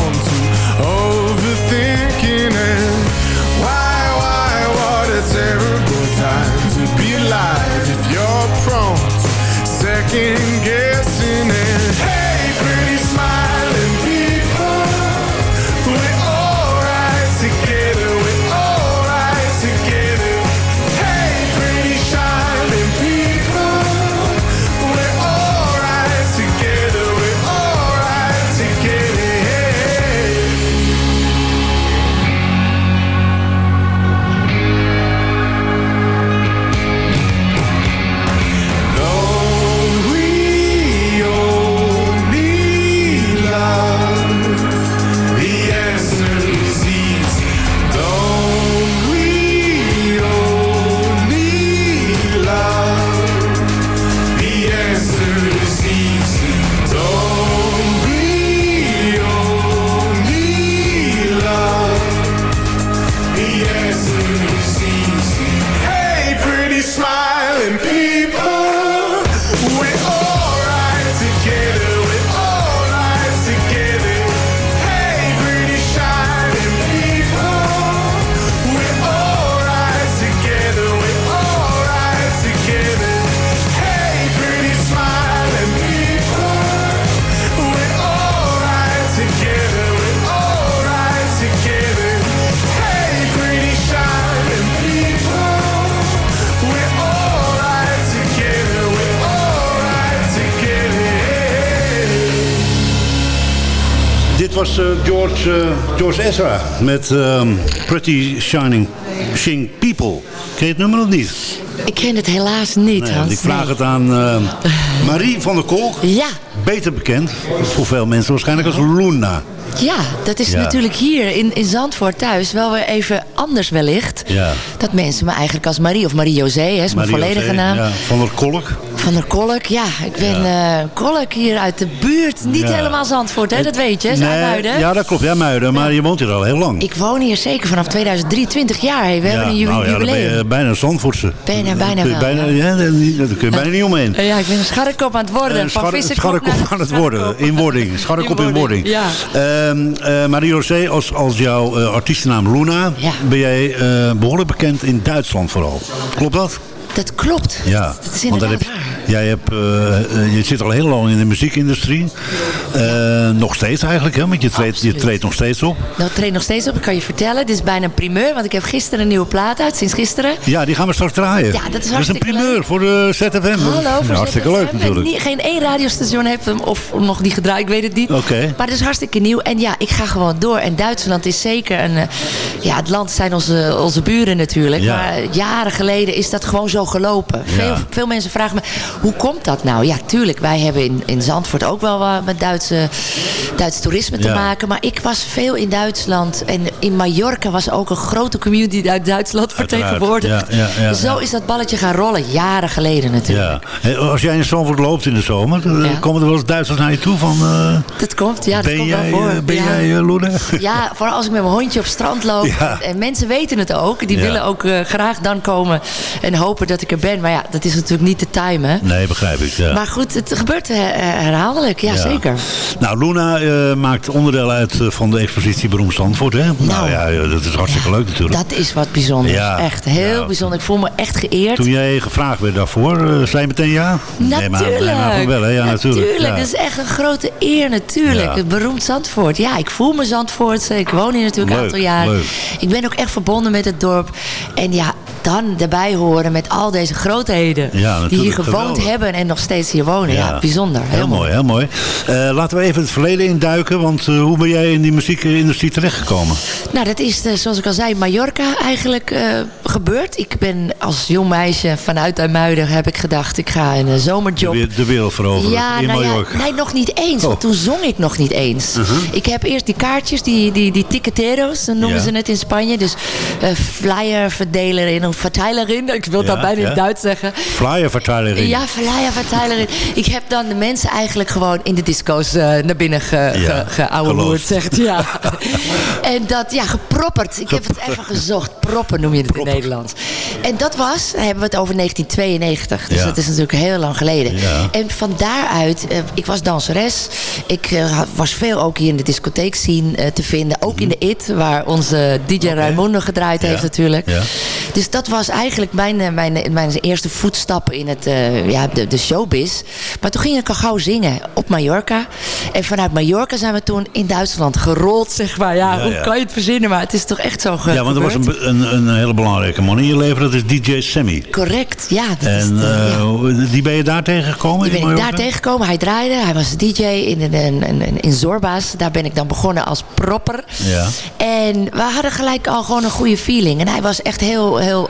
overthinking it. Why, why, what a terrible time to be alive if you're prone to second guessing was eh, George, eh, George Ezra met ehm, Pretty Shining Shing People. Ken je het nummer of niet? Ik ken het helaas niet, Nee, Hans. ik vraag nee. het aan ehm, Marie van der Kolk. Ja, Beter bekend, voor veel mensen waarschijnlijk als Luna. ja, dat is Ja. natuurlijk hier in, in Zandvoort thuis wel weer even anders wellicht. Ja. Dat mensen me eigenlijk als Marie of Marie-José, is mijn volledige naam. Ja, van der Kolk. Van der Kolk, ja. Ik ben eh Kolk hier uit de buurt. Niet Ja. helemaal Zandvoort, hè, dat weet je. Nee, ja, dat klopt. Ja, Muiden. Maar je woont hier al heel lang. Ik woon hier zeker vanaf 2023 jaar. We hebben een nou ja, dan ben jubileum. je bijna een Zandvoortse. Bijna, bijna wel, bijna, ja. ja, daar kun je bijna niet omheen. Ja, ik ben een scharrekop aan het worden. Een van scharrekop aan het worden. In wording. Scharrekop in In wording. ja. Ehm, eh, Marie-José, als, als jouw eh, artiestennaam Luna... Ja. ben jij eh, behoorlijk bekend in Duitsland vooral. Klopt dat? Dat klopt. Ja. Dat is Want heb, jij hebt, eh, eh, je zit al heel lang in de muziekindustrie. Eh, nog steeds eigenlijk, hè? Want je treedt, je treedt nog steeds op. Nou, ik treed nog steeds op. Ik kan je vertellen. Dit is bijna een primeur. Want ik heb gisteren een nieuwe plaat uit. Sinds gisteren. Ja, die gaan we straks draaien. Ja, dat is een hartstikke primeur leuk. voor de ZFM. Hallo, voor hartstikke ZFM. leuk natuurlijk. Niet- geen één radiostation heeft hem of nog niet gedraaid, ik weet het niet. Oké. Maar het is hartstikke nieuw. En ja, ik ga gewoon door. En Duitsland is zeker een... ja, het land zijn onze, onze buren natuurlijk. Ja. Maar jaren geleden is dat gewoon zo gelopen. Veel, veel mensen vragen me, hoe komt dat nou? Ja, tuurlijk, wij hebben in, in Zandvoort ook wel wat met Duitse, Duits toerisme te maken. Maar ik was veel in Duitsland. En in Mallorca was ook een grote community uit Duitsland vertegenwoordigd. Zo is dat balletje gaan rollen. Jaren geleden natuurlijk. Als jij in Zandvoort loopt in de zomer, dan Ja. komen er wel eens Duitsers naar je toe van... eh, Dat komt, ja, dat ben komt jij, wel voor. eh, ben ja. jij eh, Luna? Ja, vooral als ik met mijn hondje op strand loop. En mensen weten het ook. Die willen ook eh, graag dan komen en hopen dat ik er ben. Maar ja, dat is natuurlijk niet te timen. Nee, begrijp ik. Ja. Maar goed, het gebeurt eh, herhaaldelijk. Ja, Ja. zeker. Nou, Luna eh, maakt onderdeel uit eh, van de expositie Beroemd Zandvoort, hè? Nou, ja, ja, dat is hartstikke leuk natuurlijk. Dat is wat bijzonders. Echt heel bijzonder. Ik voel me echt geëerd. Toen jij gevraagd werd daarvoor, eh, zei je meteen ja? Nee, maar, Natuurlijk. nee, maar wel, hè? Ja, natuurlijk. Ja. Dat is echt een grote eer natuurlijk. Het beroemd Zandvoort. Ja, ik voel me Zandvoort. Ik woon hier natuurlijk een aantal jaar. leuk. Ik ben ook echt verbonden met het dorp. En ja, dan erbij horen met al deze grootheden. Ja, die hier gewoond Geweldig. hebben en nog steeds hier wonen. Ja, Ja. bijzonder. Heel mooi, heel mooi. Eh, laten we even het verleden induiken, want eh, hoe ben jij in die muziekindustrie terechtgekomen? Nou, dat is, eh, zoals ik al zei, Mallorca eigenlijk gebeurd. Ik ben als jong meisje vanuit IJmuiden heb ik gedacht... ik ga een De, zomerjob de wereld veroveren Ja, in nou ja, Mallorca. nee, nog niet eens. Want Oh. toen zong ik nog niet eens. Ik heb eerst die kaartjes, die, die, die ticketeros, noemen Ja. ze het in Spanje. Dus flyerverdeler of verteilerin. Ik wil dat bijna in ja. het Duits zeggen. Flyerverteilerin. Ja, flyerverteilerin. Ik heb dan de mensen eigenlijk gewoon in de disco's eh, naar binnen ge, Ja, ge, zegt ja. en dat, ja, gepropperd. Ik heb het even gezocht. Proppen noem je het in Nederlands. En dat was, hebben we het over 1992. Dus dat is natuurlijk heel lang geleden. Ja. En van daaruit, eh, ik was danseres. Ik eh, was veel ook hier in de discotheek zien te vinden. Ook in de IT, waar onze DJ Raimundo gedraaid Mhm. Heeft natuurlijk. Ja. Dus dat was eigenlijk mijn, eh, mijn, mijn eerste voetstappen in het, eh, ja, de, de showbiz. Maar toen ging ik al gauw zingen op Mallorca. En vanuit Mallorca zijn we toen in Duitsland gerold, zeg maar. Ja, Ja, hoe ja. kan je het verzinnen? Maar het is toch echt zo ge Ja, want er was een, gebeurd. een, een hele belangrijke man in je leven, dat is DJ Sammy. Correct, ja. Dat is En de- ja. eh, die ben je daar tegengekomen? Die ben ik daar tegengekomen. Hij draaide. Hij was DJ in, in, in, in Zorba's. Daar ben ik dan begonnen als propper. Ja. En we hadden gelijk al gewoon een goede feeling. En hij was echt heel, heel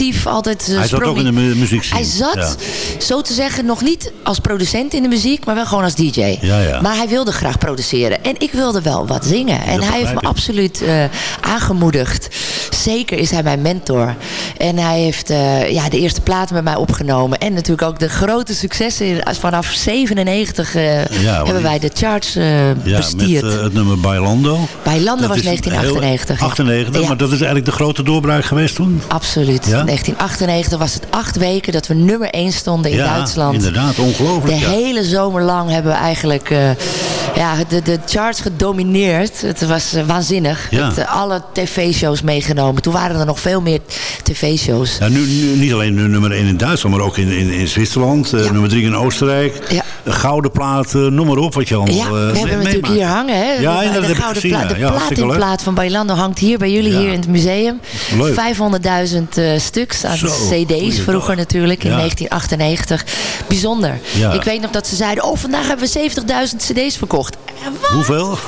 actief. Altijd, eh, Hij zat ook in de mu- muziek Hij zat, zo te zeggen, nog niet als producent in de muziek, maar wel gewoon als DJ. Ja, ja. Maar hij wilde graag produceren. En ik wilde wel wat zingen. En hij heeft me absoluut eh, aangemoedigd. Zeker is hij mijn mentor. En hij heeft eh, ja, de eerste platen met mij opgenomen. En natuurlijk ook de grote successen. Vanaf 97 eh, want hebben wij de charts met bestierd. eh, het nummer Bailando. Dat was is een 1998. heel- 98, Ja. maar dat is eigenlijk de grote doorbraak geweest toen? Absoluut. Ja? 1998 was het acht weken dat we nummer 1 stonden in ja, Duitsland. inderdaad, ongelooflijk. De ja. hele zomer lang hebben we eigenlijk eh, ja, de, de charts gedomineerd. Het was eh, waanzinnig. Ja. Met, eh, alle tv-shows meegenomen. Toen waren er nog veel meer tv-shows. Ja, nu, nu- niet alleen nu nummer 1 in Duitsland, maar ook in, in, in Zwitserland. Nummer 3 in Oostenrijk. Gouden plaat, noem maar op wat je allemaal Ja, we hebben hem natuurlijk hier hangen. Hè? Ja, de, de gouden gezien, pla- ja. de platinplaat van Bailando hangt hier bij jullie hier in het museum. Leuk. 500.000 eh, stuks aan Zo, cd's vroeger natuurlijk in Ja. 1998. Bijzonder. Ja. Ik weet nog dat ze zeiden, oh vandaag hebben we 70.000 cd's verkocht. Wat? Hoeveel?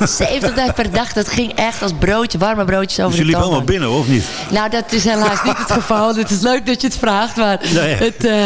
70.000 per dag, dat ging echt als broodje, warme broodjes over Dus de jullie liepen toonbank. allemaal binnen, of niet? Nou, dat is helaas niet het geval. Het is leuk dat je het vraagt, maar het, eh,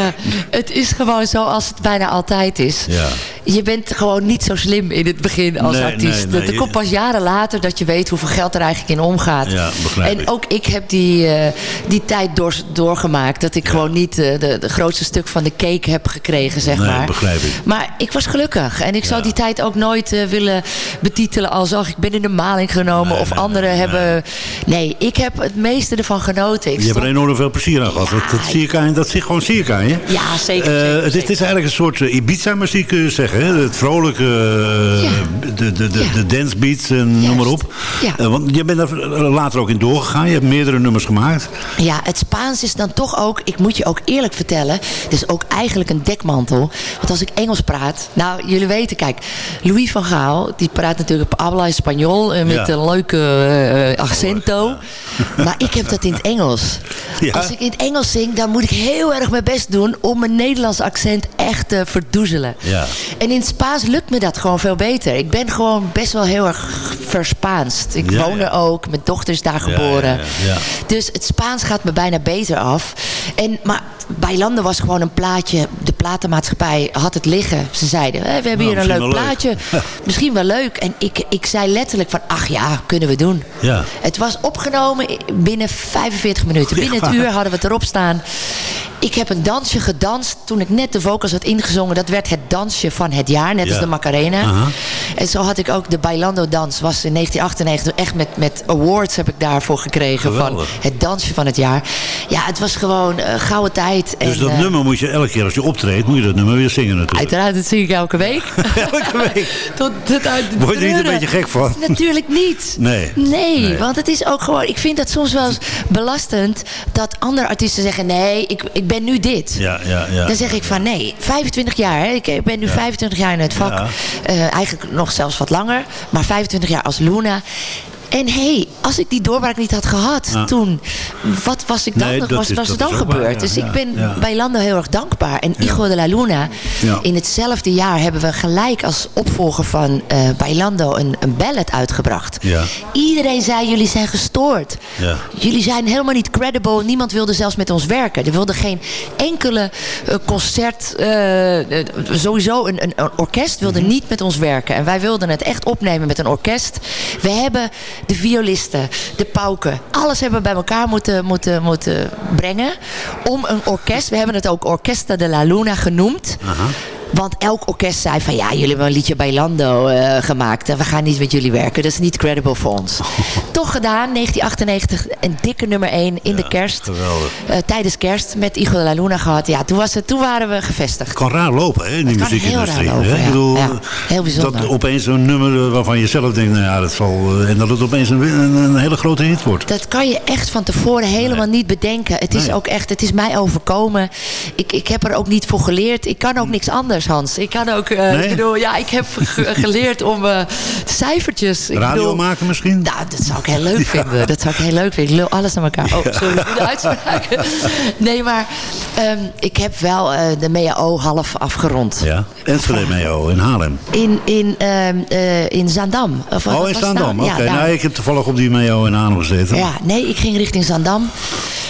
het is gewoon zoals het bijna altijd is. Ja. Je bent gewoon niet zo slim in het begin als Nee, artiest. nee, nee. Er komt pas jaren later dat je weet hoeveel geld er eigenlijk in omgaat. Ja, en ik. ook ik heb die, eh, die tijd door, doorgemaakt. Dat ik gewoon niet eh, de, de grootste stuk van de cake heb gekregen, zeg Nee, maar. begrijp ik. Maar ik was gelukkig. En ik zou die tijd ook nooit eh, willen betitelen als... ach, ik ben in de maling genomen. Nee, of nee, anderen nee, hebben... Nee, ik heb het meeste ervan genoten. Ik Je hebt er enorm veel plezier aan gehad. Dat, dat zie ik aan, dat zie, gewoon zie ik aan je. Ja, zeker. Eh, zeker, het, is, zeker. het is eigenlijk een soort eh, Ibiza-muziek, kun je zeggen. Hè? Het vrolijke, eh, Ja. de, de, de, Ja. de dancebeats en noem maar op. Eh, want je bent er later ook in doorgegaan. Je hebt meerdere nummers gemaakt. Ja, het Spaans is dan toch ook, ik moet je ook eerlijk vertellen, het is ook eigenlijk een dekmantel. Want als ik Engels praat, nou jullie weten, kijk, Louis van Gaal, die praat natuurlijk op habla español eh, met Ja. een leuke eh, eh, accento. Maar ik heb dat in het Engels. Ja. Als ik in het Engels zing, dan moet ik heel erg mijn best doen om mijn Nederlands accent echt te verdoezelen. Ja. En in het Spaans lukt me dat gewoon veel beter. Ik ben gewoon best wel heel erg verspaanst. Ik woon er ook, mijn dochter is daar geboren. Dus het Spaans gaat me bijna beter af. En, maar Bailando was gewoon een plaatje. De platenmaatschappij had het liggen. Ze zeiden, "Hé, we hebben Nou, hier een leuk misschien wel leuk." plaatje. misschien wel leuk. En ik, ik zei letterlijk van, ach ja, kunnen we doen. Ja. Het was opgenomen binnen 45 minuten. Binnen het uur hadden we het erop staan. Ik heb een dansje gedanst toen ik net de vocals had ingezongen. Dat werd het dansje van het jaar, net Ja. als de Macarena. En zo had ik ook de Bailando dans. Was in 1998 echt met, met awards heb ik daarvoor gekregen. Geweldig. Van het dansje van het jaar. Ja, het was gewoon eh gouden tijd. Dus en, dat eh, nummer moet je elke keer als je optreedt, moet je dat nummer weer zingen natuurlijk. Uiteraard, dat zie ik elke week. Elke week. tot, tot uit de Word je niet een beetje gek van? Natuurlijk niet. Nee. nee. Nee. want het is ook gewoon... Ik vind dat soms wel eens belastend... dat andere artiesten zeggen... nee, ik, ik ben nu dit. Ja, ja, ja. Dan zeg ik van nee, 25 jaar. Hè? Ik ben nu 25 jaar in het vak. Eh, eigenlijk nog zelfs wat langer. Maar 25 jaar als Luna. En hé, hey, als ik die doorbraak niet had gehad Ja. toen, wat was ik dan, Nee, was, is- was er dan waar, gebeurd? ja, dus ik ben bij Lando heel erg dankbaar. En Hijo de la Luna, in hetzelfde jaar hebben we gelijk als opvolger van eh Bailando een, een ballad uitgebracht. Ja. Iedereen zei, jullie zijn gestoord. Ja. Jullie zijn helemaal niet credible. Niemand wilde zelfs met ons werken. Er wilde geen enkele eh, concert... eh, sowieso een, een, een orkest wilde Mhm. niet met ons werken. En wij wilden het echt opnemen met een orkest. We hebben de violisten, de pauken... alles hebben we bij elkaar moeten, moeten, moeten brengen... om een orkest... We hebben het ook Orquesta de la Luna genoemd... Want elk orkest zei van ja, jullie hebben een liedje bij Lando eh, gemaakt. En we gaan niet met jullie werken. Dat is niet credible voor ons. Toch gedaan, 1998. Een dikke nummer 1 in de kerst. Eh, tijdens kerst met Igor de la Luna gehad. Ja, toen, was het, toen waren we gevestigd. Het kan raar lopen, hè, in die kan muziekindustrie. lopen, hè? Ik bedoel, Ja, heel bijzonder. Dat opeens een nummer waarvan je zelf denkt, nou ja, dat zal... eh, En dat het opeens een, een, een hele grote hit wordt. Dat kan je echt van tevoren helemaal niet bedenken. Het is Nee. ook echt, het is mij overkomen. Ik, ik heb er ook niet voor geleerd. Ik kan ook niks anders, Hans. Ik kan ook, eh, Nee? ik bedoel, ja, ik heb ge- geleerd om eh, cijfertjes. Ik Radio bedoel, maken misschien? Nou, dat zou ik heel leuk vinden. Dat zou ik heel leuk vinden. Ik lul alles aan elkaar. Oh, sorry de uitspraak. Nee, maar ehm, ik heb wel eh, de MEAO half afgerond. Ja. Enschede Meo in Haarlem. In, in, ehm, eh, in Zaandam. Of Oh, in nou? Zaandam. Oké, Ja, nou, ik heb toevallig op die Meo in Haarlem gezeten. Ja, nee, ik ging richting Zandam.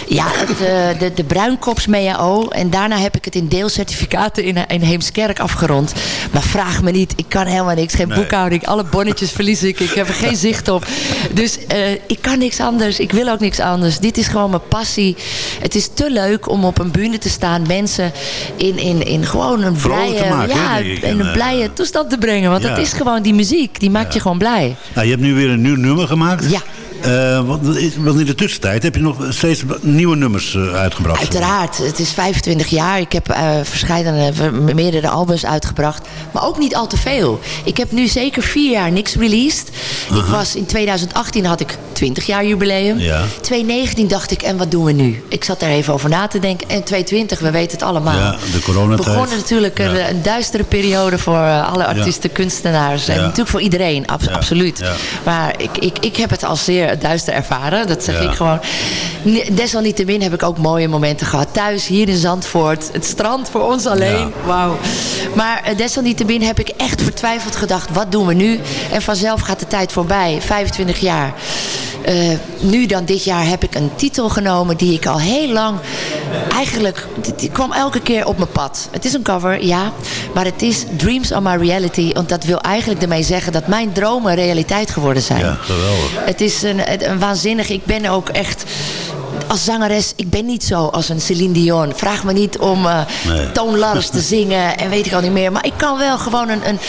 Ja, het, de, de Bruinkops MEAO. En daarna heb ik het in deelcertificaten in, in Heemskerk afgerond. Maar vraag me niet, ik kan helemaal niks. Geen Nee. boekhouding, alle bonnetjes verlies ik. Ik heb er geen zicht op. Dus eh, ik kan niks anders. Ik wil ook niks anders. Dit is gewoon mijn passie. Het is te leuk om op een bühne te staan. Mensen in, in, in gewoon een Vrolijk blije, maken, ja, in En, een eh, blije toestand te brengen. Want ja. het is gewoon die muziek. Die maakt je gewoon blij. Nou, je hebt nu weer een nieuw nummer gemaakt. Ja. Eh, want, in de tussentijd heb je nog steeds nieuwe nummers eh, uitgebracht. Uiteraard. Het is 25 jaar. Ik heb eh verschillende, meerdere albums uitgebracht. Maar ook niet al te veel. Ik heb nu zeker vier jaar niks released. Ik was in 2018 had ik 20 jaar jubileum. Ja. 2019 dacht ik, en wat doen we nu? Ik zat daar even over na te denken. En 2020, we weten het allemaal. Ja, de coronatijd. begonnen natuurlijk een, Ja. een duistere periode voor alle artiesten, kunstenaars. En natuurlijk voor iedereen, ab- absoluut. Maar ik, ik, ik heb het als zeer duister ervaren. Dat zeg Ja. ik gewoon. Ni- Desalniettemin heb ik ook mooie momenten gehad. Thuis, hier in Zandvoort. Het strand voor ons alleen. Wauw. Maar eh, desalniettemin heb ik echt vertwijfeld gedacht. Wat doen we nu? En vanzelf gaat de tijd voorbij. 25 jaar. Eh, nu dan dit jaar heb ik een titel genomen die ik al heel lang eigenlijk die kwam elke keer op mijn pad. Het is een cover, ja, maar het is Dreams are my reality, want dat wil eigenlijk ermee zeggen dat mijn dromen realiteit geworden zijn. Ja, geweldig. Het is een, een waanzinnig. Ik ben ook echt als zangeres, ik ben niet zo als een Celine Dion. Vraag me niet om Nee. toonladders te zingen en weet ik al niet meer. Maar ik kan wel gewoon een, een,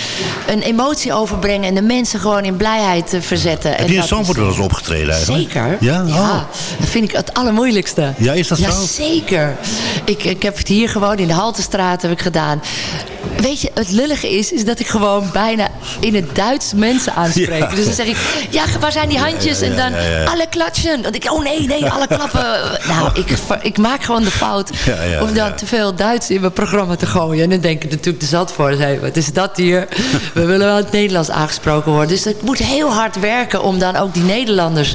een emotie overbrengen en de mensen gewoon in blijheid eh, verzetten. Heb En je in Zandvoort wel eens opgetreden eigenlijk? Zeker. Ja? Oh. dat vind ik het allermoeilijkste. Ja, is dat ja, zo? zeker. Ik, ik heb het hier gewoon in de Haltestraat heb ik gedaan. Weet je, het lullige is, is dat ik gewoon bijna in het Duits mensen aanspreek. Ja. Dus dan zeg ik, ja, waar zijn die handjes? En dan, alle klatschen. Denk ik, oh nee, nee, alle klappen. Nou, ik, ik maak gewoon de fout om dan te veel Duits in mijn programma te gooien. En dan denken natuurlijk de Zandvoort, hé, wat is dat hier? We willen wel het Nederlands aangesproken worden. Dus ik moet heel hard werken om dan ook die Nederlanders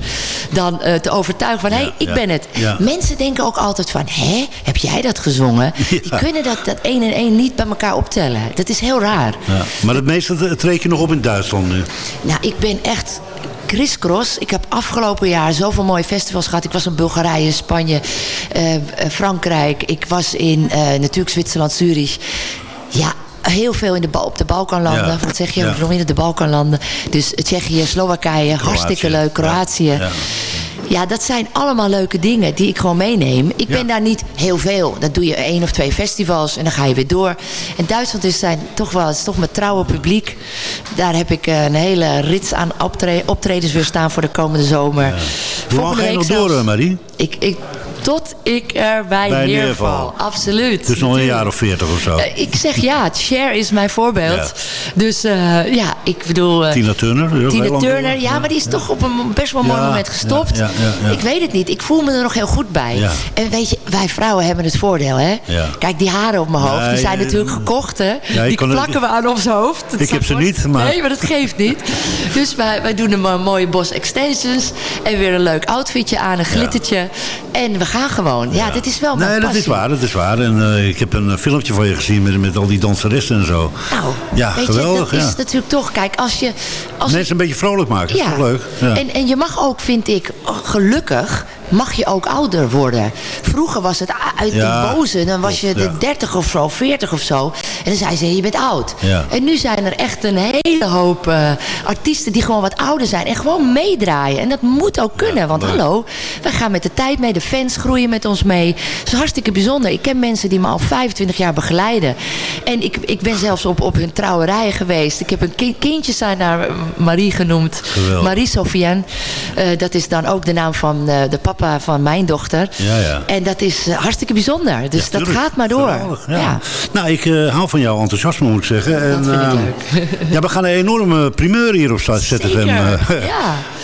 dan eh, te overtuigen van, hé, hey, ik ben het. Mensen denken ook altijd van, hè, heb jij dat gezongen? Die kunnen dat, dat één en één niet bij elkaar optellen. Dat is heel raar. Ja. Maar het meeste treed je nog op in Duitsland nu. Nou, ik ben echt crisscross. Ik heb afgelopen jaar zoveel mooie festivals gehad. Ik was in Bulgarije, Spanje, eh, eh, Frankrijk. Ik was in eh, natuurlijk Zwitserland, Zurich. Ja, heel veel in de, Bal- op de Balkanlanden. Ja. Wat zeg je? Ja. In de Balkanlanden. Dus Tsjechië, Slowakije, hartstikke leuk. Kroatië. Ja. Ja, dat zijn allemaal leuke dingen die ik gewoon meeneem. Ik Ja. ben daar niet heel veel. Dat doe je één of twee festivals en dan ga je weer door. En Duitsland is, zijn toch wel, het is toch mijn trouwe publiek. Daar heb ik een hele rits aan optre- optredens weer staan voor de komende zomer. Hoe lang ga je nog door, eh, Marie? Ik, ik, tot ik erbij Bij neerval. neerval. Absoluut. Dus nog een jaar of veertig of zo. Eh, ik zeg ja, Cher is mijn voorbeeld. Ja. Dus eh, ja, ik bedoel... eh, Tina Turner. Tina Turner, ja, maar die is toch op een best wel mooi Ja, moment gestopt. Ik weet het niet. Ik voel me er nog heel goed bij. En weet je, wij vrouwen hebben het voordeel, hè? Ja. Kijk, die haren op mijn hoofd, die zijn natuurlijk gekocht, hè? die plakken we aan ons hoofd. Dat Ik heb ze niet, maar- Nee, maar dat geeft niet. Dus wij, wij doen een mo- mooie bos extensions. En weer een leuk outfitje aan, een glittertje. En we gaan gewoon. Ja, dit is wel mijn Nee, dat is waar, dat is waar. En eh, ik heb een eh, filmpje van je gezien met, met al die danseressen en zo. Nou, Ja, geweldig, je, dat ja. is natuurlijk toch... Kijk, als je... Als Mensen een beetje vrolijk maken, dat is toch leuk? Ja. En, en je mag ook, vind ik, gelukkig mag je ook ouder worden. Vroeger was het uit Ja, de boze. Dan was je de ja. 30 of zo, 40 of zo. En dan zei ze, je bent oud. Ja. En nu zijn er echt een hele hoop eh, artiesten die gewoon wat ouder zijn. En gewoon meedraaien. En dat moet ook kunnen. want hallo, wij gaan met de tijd mee. De fans groeien met ons mee. Het is hartstikke bijzonder. Ik ken mensen die me al 25 jaar begeleiden. En ik, ik ben zelfs op, op hun trouwerij geweest. Ik heb een ki- kindje zijn naar Marie genoemd. Geweldig. Marie Sofiane. Eh, dat is dan ook de naam van eh, de papa van mijn dochter. Ja, ja. En dat is eh, hartstikke bijzonder. Dus dat gaat maar door. Ja. Nou, ik eh, hou van jouw enthousiasme, moet ik zeggen. En, vind ik eh, leuk. ja, we gaan een enorme primeur hier op ZFM. Zeker. Ja.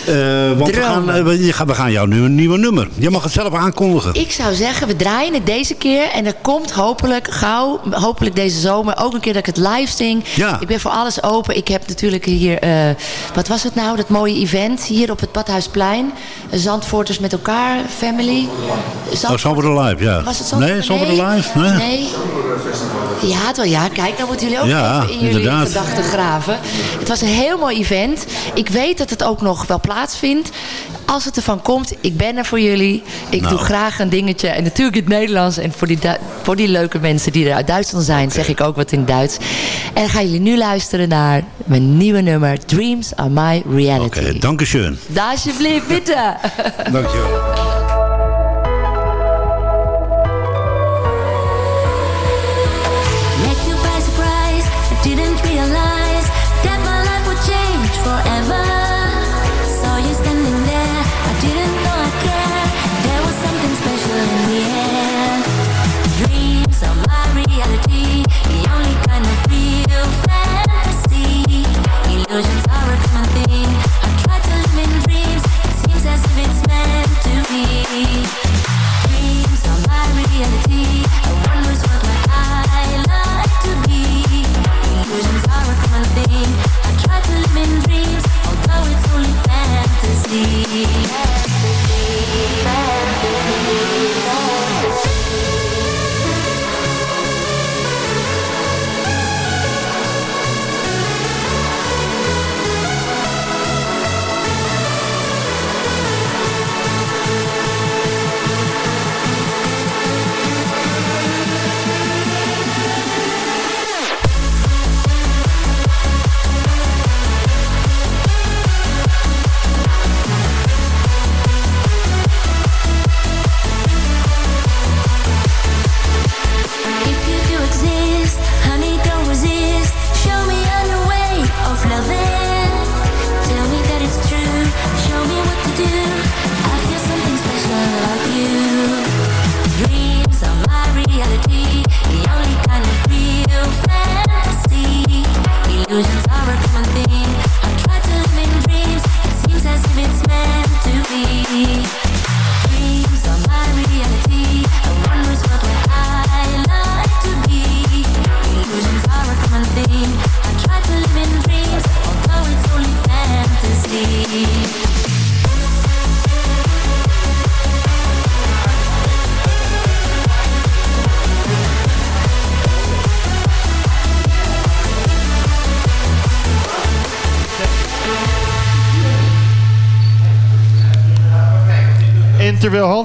eh, want we gaan, we, je gaat- we gaan jouw nieuwe, nummer. Je mag het zelf aankondigen. Ik zou zeggen, we draaien het deze keer. En er komt hopelijk gauw, hopelijk deze zomer, ook een keer dat ik het live zing. Ja. Ik ben voor alles open. Ik heb natuurlijk hier, wat was het nou, dat mooie event hier op het Badhuisplein. Zandvoorters met elkaar, family. Oh, Zandvoort Alive, ja. Was het Zandvoort? Nee, Zandvoort Alive? Nee. Nee. Ja, het wel, ja. Kijk, dan moeten jullie ook Ja, even in jullie gedachten graven. Het was een heel mooi event. Ik weet dat het ook nog wel plaatsvindt. Als het ervan komt, ik ben er voor jullie. Ik Nou. doe graag een dingetje. En natuurlijk in het Nederlands. En voor die, voor die leuke mensen die er uit Duitsland zijn, zeg ik ook wat in Duits. En dan gaan jullie nu luisteren naar mijn nieuwe nummer. Dreams are my reality. Oké, dank je schön. Alsjeblieft, bitte. Dankjewel.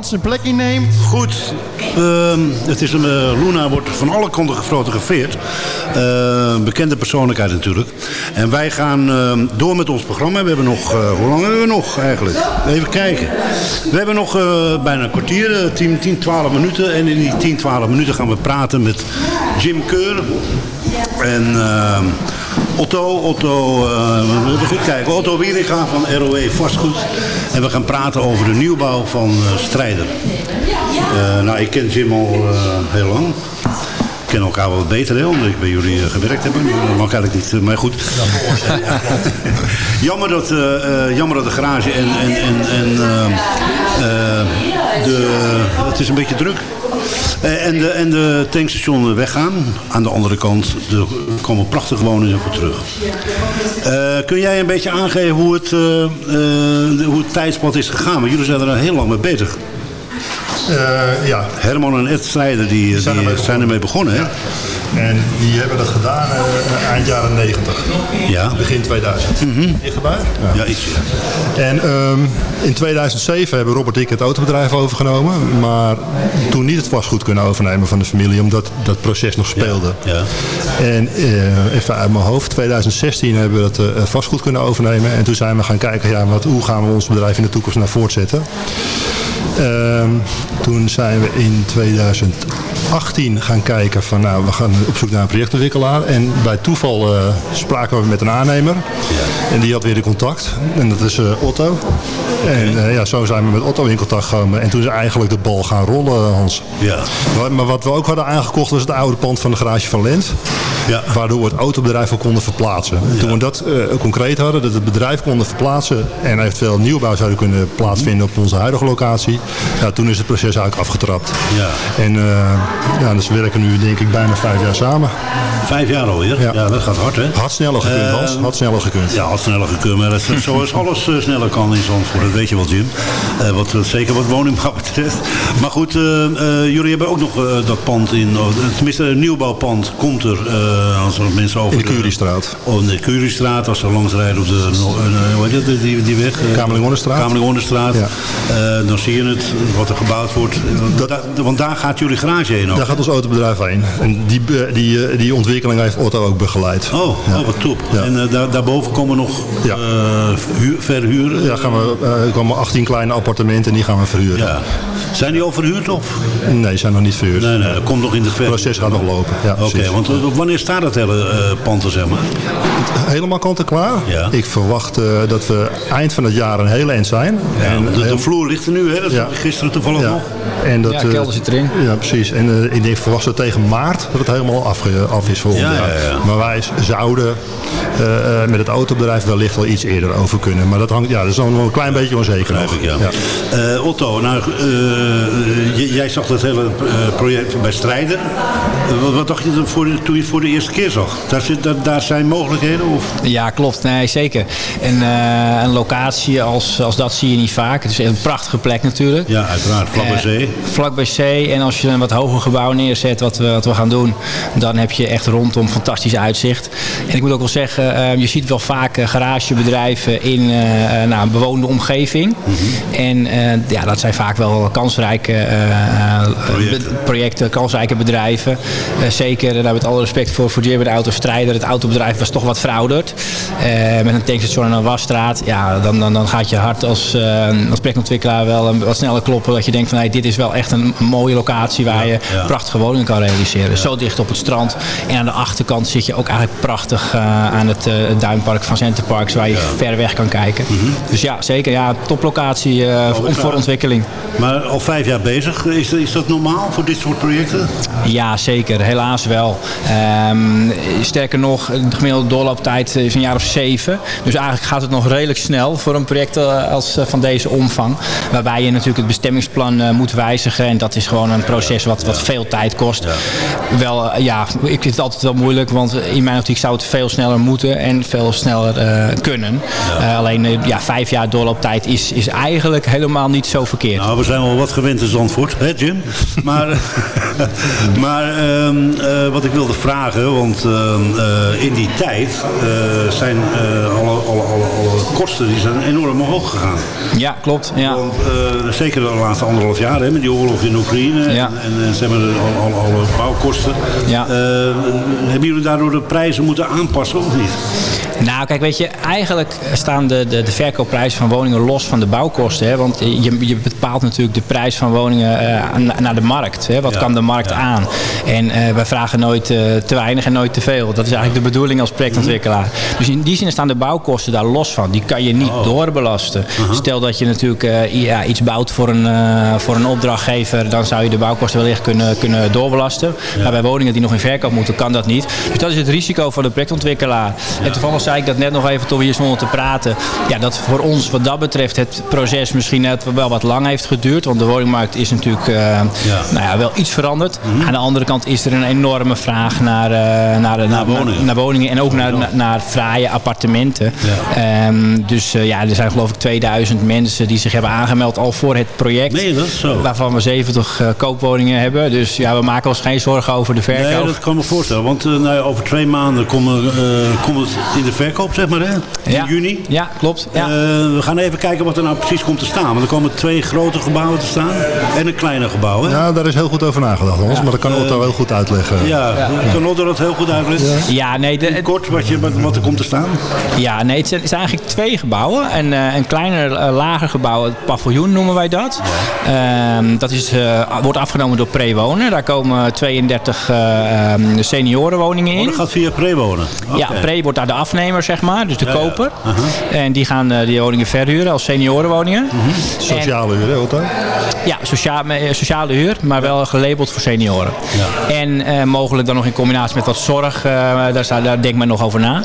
Zijn plek inneemt. Goed. Ehm, het is een, eh, Luna wordt van alle kanten gefotografeerd. Eh, bekende persoonlijkheid natuurlijk. En wij gaan ehm, door met ons programma. We hebben nog, eh, hoe lang hebben we nog eigenlijk? Even kijken. We hebben nog eh, bijna een kwartier, eh, 10, 10, 12 minuten. En in die 10, 12 minuten gaan we praten met Jim Keur. En ehm, Otto, Otto, eh, we moeten goed kijken. Otto Wieringa van ROE Vastgoed. En we gaan praten over de nieuwbouw van eh, Strijder. Eh, nou, ik ken Jim al heel lang. Ik ken elkaar wel beter, hè, omdat ik bij jullie gewerkt heb. Dat mag eigenlijk niet, maar goed. jammer, dat, jammer dat de garage en, en, en, en de, het is een beetje druk. Eh, en, de, en de tankstation weggaan. Aan de andere kant er komen prachtige woningen voor terug. Eh, kun jij een beetje aangeven hoe het, eh, eh, hoe het tijdspad is gegaan? Want jullie zijn er al heel lang mee bezig. Eh, ja. Herman en Ed Strijder die, die zijn, ermee zijn ermee begonnen. Hè? En die hebben dat gedaan eh, eind jaren 90. Ja. Begin 2000. Dichterbij? Ja, iets. En ehm, in 2007 hebben Robert en ik het autobedrijf overgenomen. Maar toen niet het vastgoed kunnen overnemen van de familie. Omdat dat proces nog speelde. Ja. En eh, even uit mijn hoofd. 2016 hebben we het eh, vastgoed kunnen overnemen. En toen zijn we gaan kijken. Ja, wat, hoe gaan we ons bedrijf in de toekomst naar voortzetten. Ehm, toen zijn we in 2018 gaan kijken van nou, we gaan op zoek naar een projectontwikkelaar. En bij toeval eh, spraken we met een aannemer. En die had weer de contact. En dat is eh, Otto. En eh, ja, zo zijn we met Otto in contact gekomen. En toen is eigenlijk de bal gaan rollen, Hans. Ja. Maar, wat we ook hadden aangekocht was het oude pand van de garage van Lent. Ja. Waardoor we het autobedrijf ook konden verplaatsen. En toen we dat concreet hadden, dat het bedrijf konden verplaatsen en eventueel nieuwbouw zouden kunnen plaatsvinden op onze huidige locatie. Ja, toen is het proces eigenlijk afgetrapt. Ja. En eh, ja, dus we werken nu denk ik bijna vijf jaar samen. Vijf jaar alweer? Ja. dat gaat hard, hè? Had sneller gekund, Eh, Hans. Had sneller gekund. Ja, had sneller gekund. Maar is- zoals alles eh, sneller kan in Zandvoort. Dat weet je wel, Jim. Wat, zeker wat woningbouw betreft. Maar goed, jullie hebben ook nog dat pand in... tenminste, een nieuwbouwpand komt er. als er mensen over In de Curiestraat. Oh, de Curiestraat. Als ze langs rijden op de... hoe heet dat, die, die weg? Kamerling-Honderstraat. Kamerling-Honderstraat. Ja. Dan zie je het, wat er gebouwd wordt. Want daar- want daar gaat jullie garage heen ook. Daar gaat ons autobedrijf heen. En die, be- die, eh, die ontwikkeling heeft Otto ook begeleid. Oh, oh, wat top. En eh, daar, daarboven komen nog eh, huur, verhuren? Ja, gaan we, eh, er komen 18 kleine appartementen en die gaan we verhuren. Ja. Zijn die al verhuurd of? Nee, zijn nog niet verhuurd. Nee, nee, dat komt nog in de ver. Het proces gaat nog lopen. Ja, Oké, want eh, wanneer staat het hele eh, pand er, zeg maar? Helemaal kant en klaar. Ja. Ik verwacht eh, dat we eind van het jaar een hele eind zijn. En de, de heel- vloer ligt er nu, hè? Dat Ja. Gisteren toevallig Ja. nog. En dat, Ja, eh, kelder zit erin. Ja, precies. En eh, ik denk verwacht dat tegen maart dat het helemaal af is voor ons. Ja, ja, ja. Maar wij zouden eh, eh, met het autobedrijf wellicht wel iets eerder over kunnen. Maar dat hangt, ja, dat is nog een klein beetje onzeker. Ik, ja. Eh, Otto, nou, eh, jij zag dat hele eh, project bij Strijder. Eh, wat, wat dacht je voor, de- toen je het voor de eerste keer zag? Daar, zit, daar, daar zijn mogelijkheden? Of? Ja, klopt. Nee, zeker. En eh, een locatie als, als dat zie je niet vaak. Het is een prachtige plek natuurlijk. Ja, uiteraard. Vlak bij Eh, zee. vlak bij zee. En als je een wat hoger gebouw neerzet, wat we, wat we gaan doen, dan heb je echt rondom fantastisch uitzicht. En ik moet ook wel zeggen, eh, je ziet wel vaak eh, garagebedrijven in eh, nou, een bewoonde omgeving. Mhm. En ja, dat zijn vaak wel kansrijke Projecten. kansrijke bedrijven. Zeker, daar we het alle respect voor, voor Jim, de autostrijder. Het autobedrijf was toch wat verouderd. Eh, met een tankstation en een wasstraat. Ja, dan, dan, dan gaat je hart als, als projectontwikkelaar wel een, wat sneller kloppen. Dat je denkt van, hey, dit is wel echt een, mooie locatie waar je prachtige woningen kan realiseren. Zo dicht op het strand. En aan de achterkant zit je ook eigenlijk prachtig eh, aan het eh, duinpark van Centerparks, waar je ver weg kan kijken. Dus ja, zeker. Ja, toplocatie eh, voor, voor ontwikkeling. Maar al vijf jaar bezig. Is, is dat normaal voor dit soort projecten? Ja, zeker. Helaas wel. Ehm, sterker nog, de gemiddelde doorlooptijd is een jaar of zeven. Dus eigenlijk gaat het nog redelijk snel voor een project als van deze omvang. Waarbij je natuurlijk het bestemmingsplan eh, moet wijzigen. En dat is gewoon een proces wat, wat veel tijd kost. Wel, eh, ja, ik vind het altijd wel moeilijk. Want in mijn optiek zou het veel sneller moeten en veel sneller eh, kunnen. Alleen ja, vijf jaar doorlooptijd is, is eigenlijk helemaal niet zo verkeerd. Nou, we zijn wel wat gewend in Zandvoort, hè Jim? Maar, Maar ehm, eh, wat ik wilde vragen, want ehm, eh, in die tijd zijn alle, alle, alle, alle kosten die zijn enorm omhoog gegaan. Ja, klopt. Ja. Want, zeker de laatste anderhalf jaar hè, met die oorlog in Oekraïne Ja. en, en, en ze hebben al, al, alle bouwkosten. Ja. Eh, hebben jullie daardoor de prijzen moeten aanpassen of niet? Nou, kijk, weet je, eigenlijk staan de, de, de verkoopprijzen van woningen los van de bouwkosten. Hè? Want je, je bepaalt natuurlijk de prijs van woningen eh, naar de markt. Hè? Wat Ja, kan de markt aan? En eh, wij vragen nooit eh, te weinig en nooit te veel. Dat is eigenlijk de bedoeling als projectontwikkelaar. Dus in die zin staan de bouwkosten daar los van. Die kan je niet doorbelasten. Stel dat je natuurlijk ja, iets bouwt voor een, voor een opdrachtgever, dan zou je de bouwkosten wellicht kunnen, kunnen doorbelasten. Maar bij woningen die nog in verkoop moeten, kan dat niet. Dus dat is het risico van de projectontwikkelaar. En toevallig zei ik dat net nog even toen we hier stonden te praten. Ja, dat voor ons wat dat betreft het proces misschien net wel wat lang heeft geduurd. Want de woningmarkt is natuurlijk eh, Nou ja, wel iets veranderd. Aan de andere kant is er een enorme vraag naar, eh, naar, naar, naar, woningen. naar woningen. En ook naar, naar, naar fraaie appartementen. Ehm, dus eh, ja, er zijn geloof ik 2000 mensen die zich hebben aangemeld al voor het project. Nee, dat is zo. Waarvan we 70 eh, koopwoningen hebben. Dus ja, we maken ons geen zorgen over de verkoop. Nee, dat kan me voorstellen. Want nou over twee maanden komt eh, komt het in de verkoop, zeg maar, hè? In Ja. juni. Ja, klopt. Ja. Eh, we gaan even kijken wat er nou precies komt te staan. Want er komen twee grote gebouwen te staan en een kleiner gebouw, hè? Ja, daar is heel goed over nagedacht, Hans. Maar dat kan Otto heel goed uitleggen. Ja, kan Otto dat heel goed uitleggen? Ja, nee, de, Kort wat, je, wat, wat er komt te staan. Ja, nee, het zijn, het zijn eigenlijk twee gebouwen. Een, eh, een kleiner, eh, lager gebouw, het paviljoen noemen wij dat. Ehm, dat is, eh, wordt afgenomen door Prewonen. Daar komen 32 eh, ehm, seniorenwoningen in. Oh, dat gaat via prewonen. Ja, Oké. Pre wordt daar de afnemer, zeg maar, dus de koper. Aha. En die gaan eh, die woningen verhuren als seniorenwoningen. Mhm. Sociale huur, hè? Ja, socia eh, sociale huur, maar wel gelabeld voor senioren. En eh, mogelijk dan nog in combinatie met wat zorg, daar, staat, daar denkt men nog over na.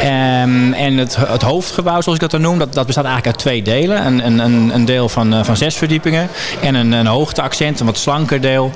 Ehm, en het, het hoofdgebouw, zoals ik dat dan noem, dat, dat bestaat eigenlijk uit twee delen. Een, een, een, een deel van, van zes verdiepingen en een, een hoogteaccent, een wat slanker deel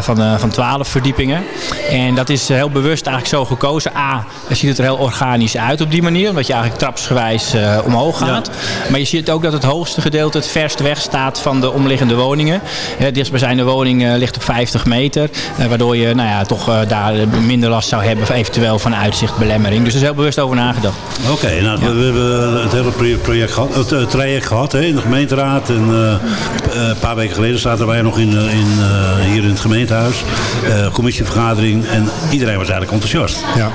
van, eh, van twaalf verdiepingen. En dat is heel bewust eigenlijk zo gekozen. A, het ziet het er heel organisch uit op die manier, omdat je eigenlijk trapsgewijs eh, omhoog gaat. Maar je ziet ook dat het hoogste gedeelte het verst weg staat van de omliggende woningen. Het dichtstbijzijnde woning eh, ligt op 50 meter, eh, waardoor je nou ja, toch eh, daar minder last zou hebben, eventueel van uitzichtbelemmering. Dus er is heel bewust over nagedacht. Oké, nou, we, we hebben het hele pro- project gehad, het eh, traject gehad hè, in de gemeenteraad. En, eh, een paar weken geleden zaten wij nog in, in, eh, hier in het gemeentehuis. eh, commissievergadering. En iedereen was eigenlijk enthousiast. Ja.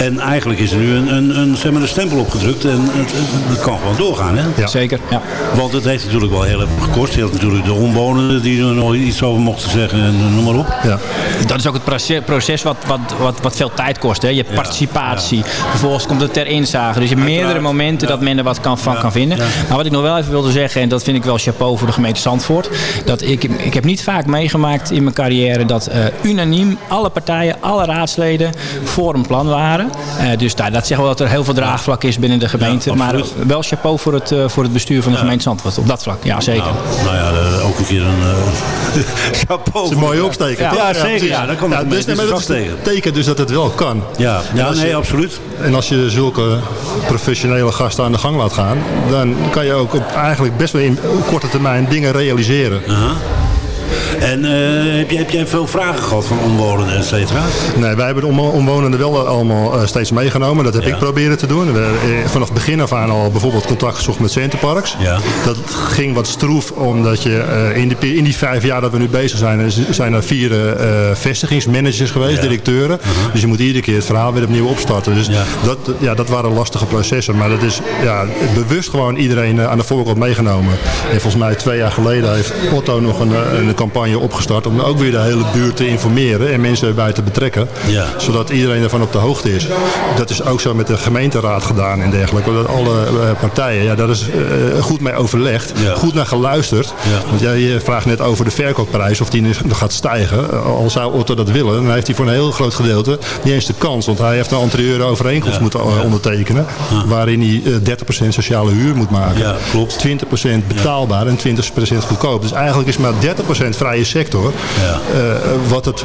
En eigenlijk is er nu een, een, een, zeg maar, een stempel opgedrukt. En het, kan gewoon doorgaan. Hè? Ja. Zeker, ja. Want het heeft natuurlijk wel heel even gekost. Je had natuurlijk de omwonenden die er nog iets over mochten zeggen. En noem maar op. Ja. Dat is ook het proces, proces wat, wat, wat, wat veel tijd kost. Hè. Je hebt participatie. Vervolgens komt het ter inzage. Dus je hebt meerdere momenten dat men er wat kan, van kan vinden. Maar wat ik nog wel even wilde zeggen, en dat vind ik wel chapeau voor de gemeente Zandvoort. Dat ik, ik heb niet vaak meegemaakt in mijn carrière dat eh, unaniem alle partijen, alle raadsleden voor een plan waren. Eh, dus daar, dat zegt wel dat er heel veel draagvlak is binnen de gemeente. maar wel chapeau voor het, eh, voor het bestuur van de gemeente Zandvoort. Op dat vlak, ja zeker. Nou, nou ja, eh, ook een keer een uh, chapeau. Dat is een mooie opsteken. Ja, zeker. Ja, kan de dus, nee, dat is vastleggen. teken dus dat het wel kan. Ja, En ja als nee, je- absoluut. En als je zulke professionele gasten aan de gang laat gaan, dan kan je ook op eigenlijk best wel in korte termijn dingen realiseren. En eh, heb, jij, heb jij veel vragen gehad van omwonenden, et cetera? Nee, wij hebben de om- omwonenden wel allemaal eh, steeds meegenomen. Dat heb Ja. ik proberen te doen. We hebben eh, vanaf het begin af aan al bijvoorbeeld contact gezocht met Centerparks. Ja. Dat ging wat stroef, omdat je eh, in, die, in die vijf jaar dat we nu bezig zijn, zijn er vier eh, vestigingsmanagers geweest, Ja. directeuren. Dus je moet iedere keer het verhaal weer opnieuw opstarten. Dus Ja. dat, ja, dat waren lastige processen. Maar dat is ja, bewust gewoon iedereen eh, aan de voorkant meegenomen. En volgens mij twee jaar geleden heeft Otto nog een, eh, een campagne opgestart om ook weer de hele buurt te informeren en mensen erbij te betrekken. Ja. Zodat iedereen ervan op de hoogte is. Dat is ook zo met de gemeenteraad gedaan en dergelijke. Dat alle eh, partijen, ja, daar is eh, goed mee overlegd. Ja. Goed naar geluisterd. Ja. Want jij vraagt net over de verkoopprijs, of die nu gaat stijgen. Eh, Al zou Otto dat willen, dan heeft hij voor een heel groot gedeelte niet eens de kans. Want hij heeft een anterieure overeenkomst Ja. moeten ondertekenen. Waarin hij eh, 30% sociale huur moet maken. Ja, klopt. 20% betaalbaar en 20% goedkoop. Dus eigenlijk is maar 30% vrije vrije sector. eh, wat, het,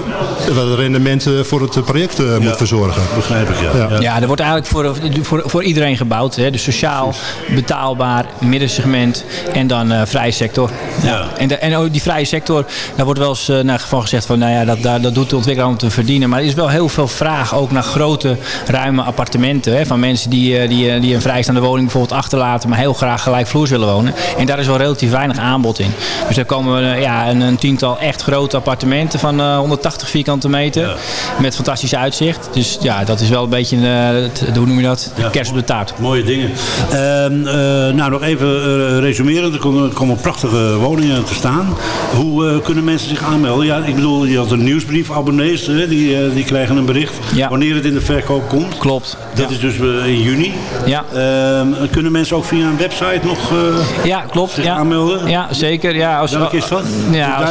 wat het rendement eh, voor het project eh, moet verzorgen. Begrijp ik, ja. Ja. Ja, er wordt eigenlijk voor, voor, voor iedereen gebouwd. Hè? Dus sociaal, betaalbaar, middensegment en dan eh vrije sector. Ja. En, de, en ook die vrije sector, daar wordt wel eens eh, naar van gezegd van, nou ja, dat, daar- dat doet de ontwikkelaar om te verdienen. Maar er is wel heel veel vraag ook naar grote, ruime appartementen. Hè? Van mensen die, eh, die, die een vrijstaande woning bijvoorbeeld achterlaten, maar heel graag gelijkvloers willen wonen. En daar is wel relatief weinig aanbod in. Dus daar komen eh, ja, een, een tiental echt grote appartementen van eh, 180 vierkante meter. Met fantastisch uitzicht. Dus ja, dat is wel een beetje, eh, het- hoe noem je dat? De Kerst op de taart. Mooie dingen. Ehm, eh, nou, nog even eh resumeren. Er komen, er komen prachtige woningen te staan. Hoe eh, kunnen mensen zich aanmelden? Ja, ik bedoel, je had een nieuwsbrief, abonnees, hè, die, eh, die krijgen een bericht. Wanneer het in de verkoop komt. Klopt. Dat is dus eh, in juni. Ja. Ehm, kunnen mensen ook via een website nog eh, Ja, klopt. zich Ja. aanmelden? Ja, zeker. Ja, als, Welke is dat? Ja, als-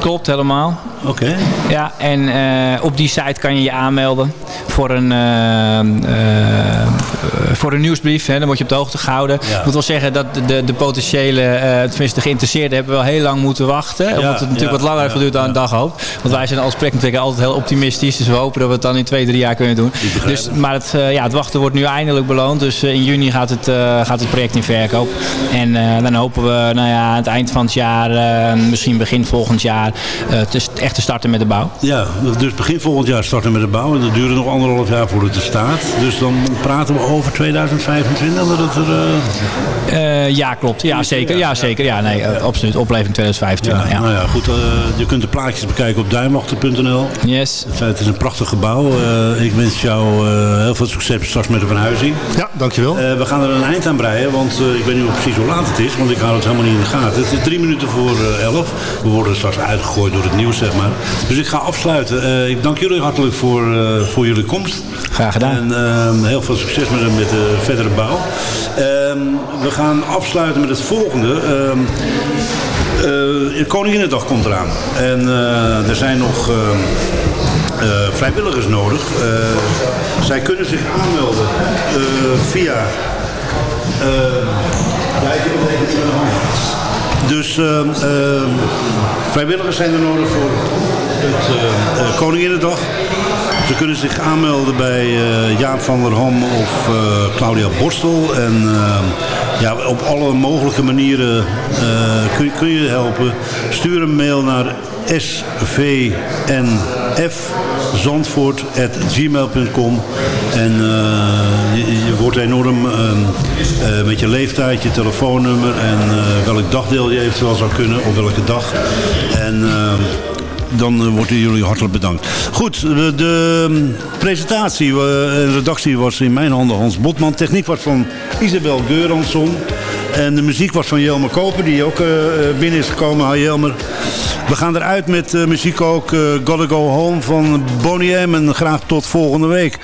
Klopt, helemaal. Oké. Ja, en eh, op die site kan je je aanmelden voor een, eh, eh, voor een nieuwsbrief. Hè. Dan word je op de hoogte gehouden. Ja. Ik moet wel zeggen dat de, de potentiële, tenminste de geïnteresseerden, hebben wel heel lang moeten wachten. omdat het natuurlijk ja, wat langer heeft ja, geduurd dan een dag hoopt. Want wij zijn als projectontwikkelaar altijd heel optimistisch. Dus we hopen dat we het dan in twee, drie jaar kunnen doen. Dus, maar het, ja, het wachten wordt nu eindelijk beloond. Dus in juni gaat het, gaat het project in verkoop. En dan hopen we nou ja, aan het eind van het jaar, eh, misschien begin volgend jaar, eh, te, echt te starten met de bouw. Ja, dus begin volgend jaar starten met de bouw. En dat duurt nog anderhalf jaar voordat het er staat. Dus dan praten we over 2025 dat het er... eh, Eh, ja, klopt. Ja, zeker. Ja, zeker. Ja, nee, absoluut. Opleving 2025. Ja, Nou ja, goed. eh, je kunt de plaatjes bekijken op duimwachter.nl. Yes. Het is een prachtig gebouw. Eh, ik wens jou eh, heel veel succes straks met de verhuizing. Ja, dankjewel. Eh, we gaan er een eind aan breien, want eh, ik weet niet precies hoe laat het is, want ik hou het helemaal niet in de gaten. Het is drie minuten voor elf. We worden straks uitgegooid door het nieuws, zeg maar. Dus ik ga afsluiten. Eh, ik dank jullie hartelijk voor, eh, voor jullie komst. Graag gedaan. En ehm, heel veel succes met, de- met de verdere bouw. Ehm, we gaan afsluiten met het volgende. Ehm eh, Koninginnedag komt eraan. En er zijn nog vrijwilligers nodig. Zij kunnen zich aanmelden eh, via... ja, ik heb het even niet met de hand. Dus ehm, ehm, vrijwilligers zijn er nodig voor het eh, eh, Koninginnedag. Ze kunnen zich aanmelden bij eh, Jaap van der Ham of Claudia Borstel. En eh, ja, op alle mogelijke manieren kun, kun je helpen. Stuur een mail naar svnfzandvoort.gmail.com En eh, je, je wordt enorm eh, eh, met je leeftijd, je telefoonnummer en eh, welk dagdeel je eventueel zou kunnen, op welke dag. En... eh, dan worden jullie hartelijk bedankt. Goed, de, de mm, presentatie en redactie was in mijn handen Hans Botman. Techniek was van Isabel Geuransson. En de muziek was van Jelmer Koper, die ook eh, eh, binnen is gekomen. Hi Jelmer. We gaan eruit met eh, muziek ook. eh Gotta Go Home van Bonnie M. En graag tot volgende week.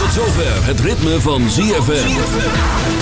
Tot zover het ritme van ZFM.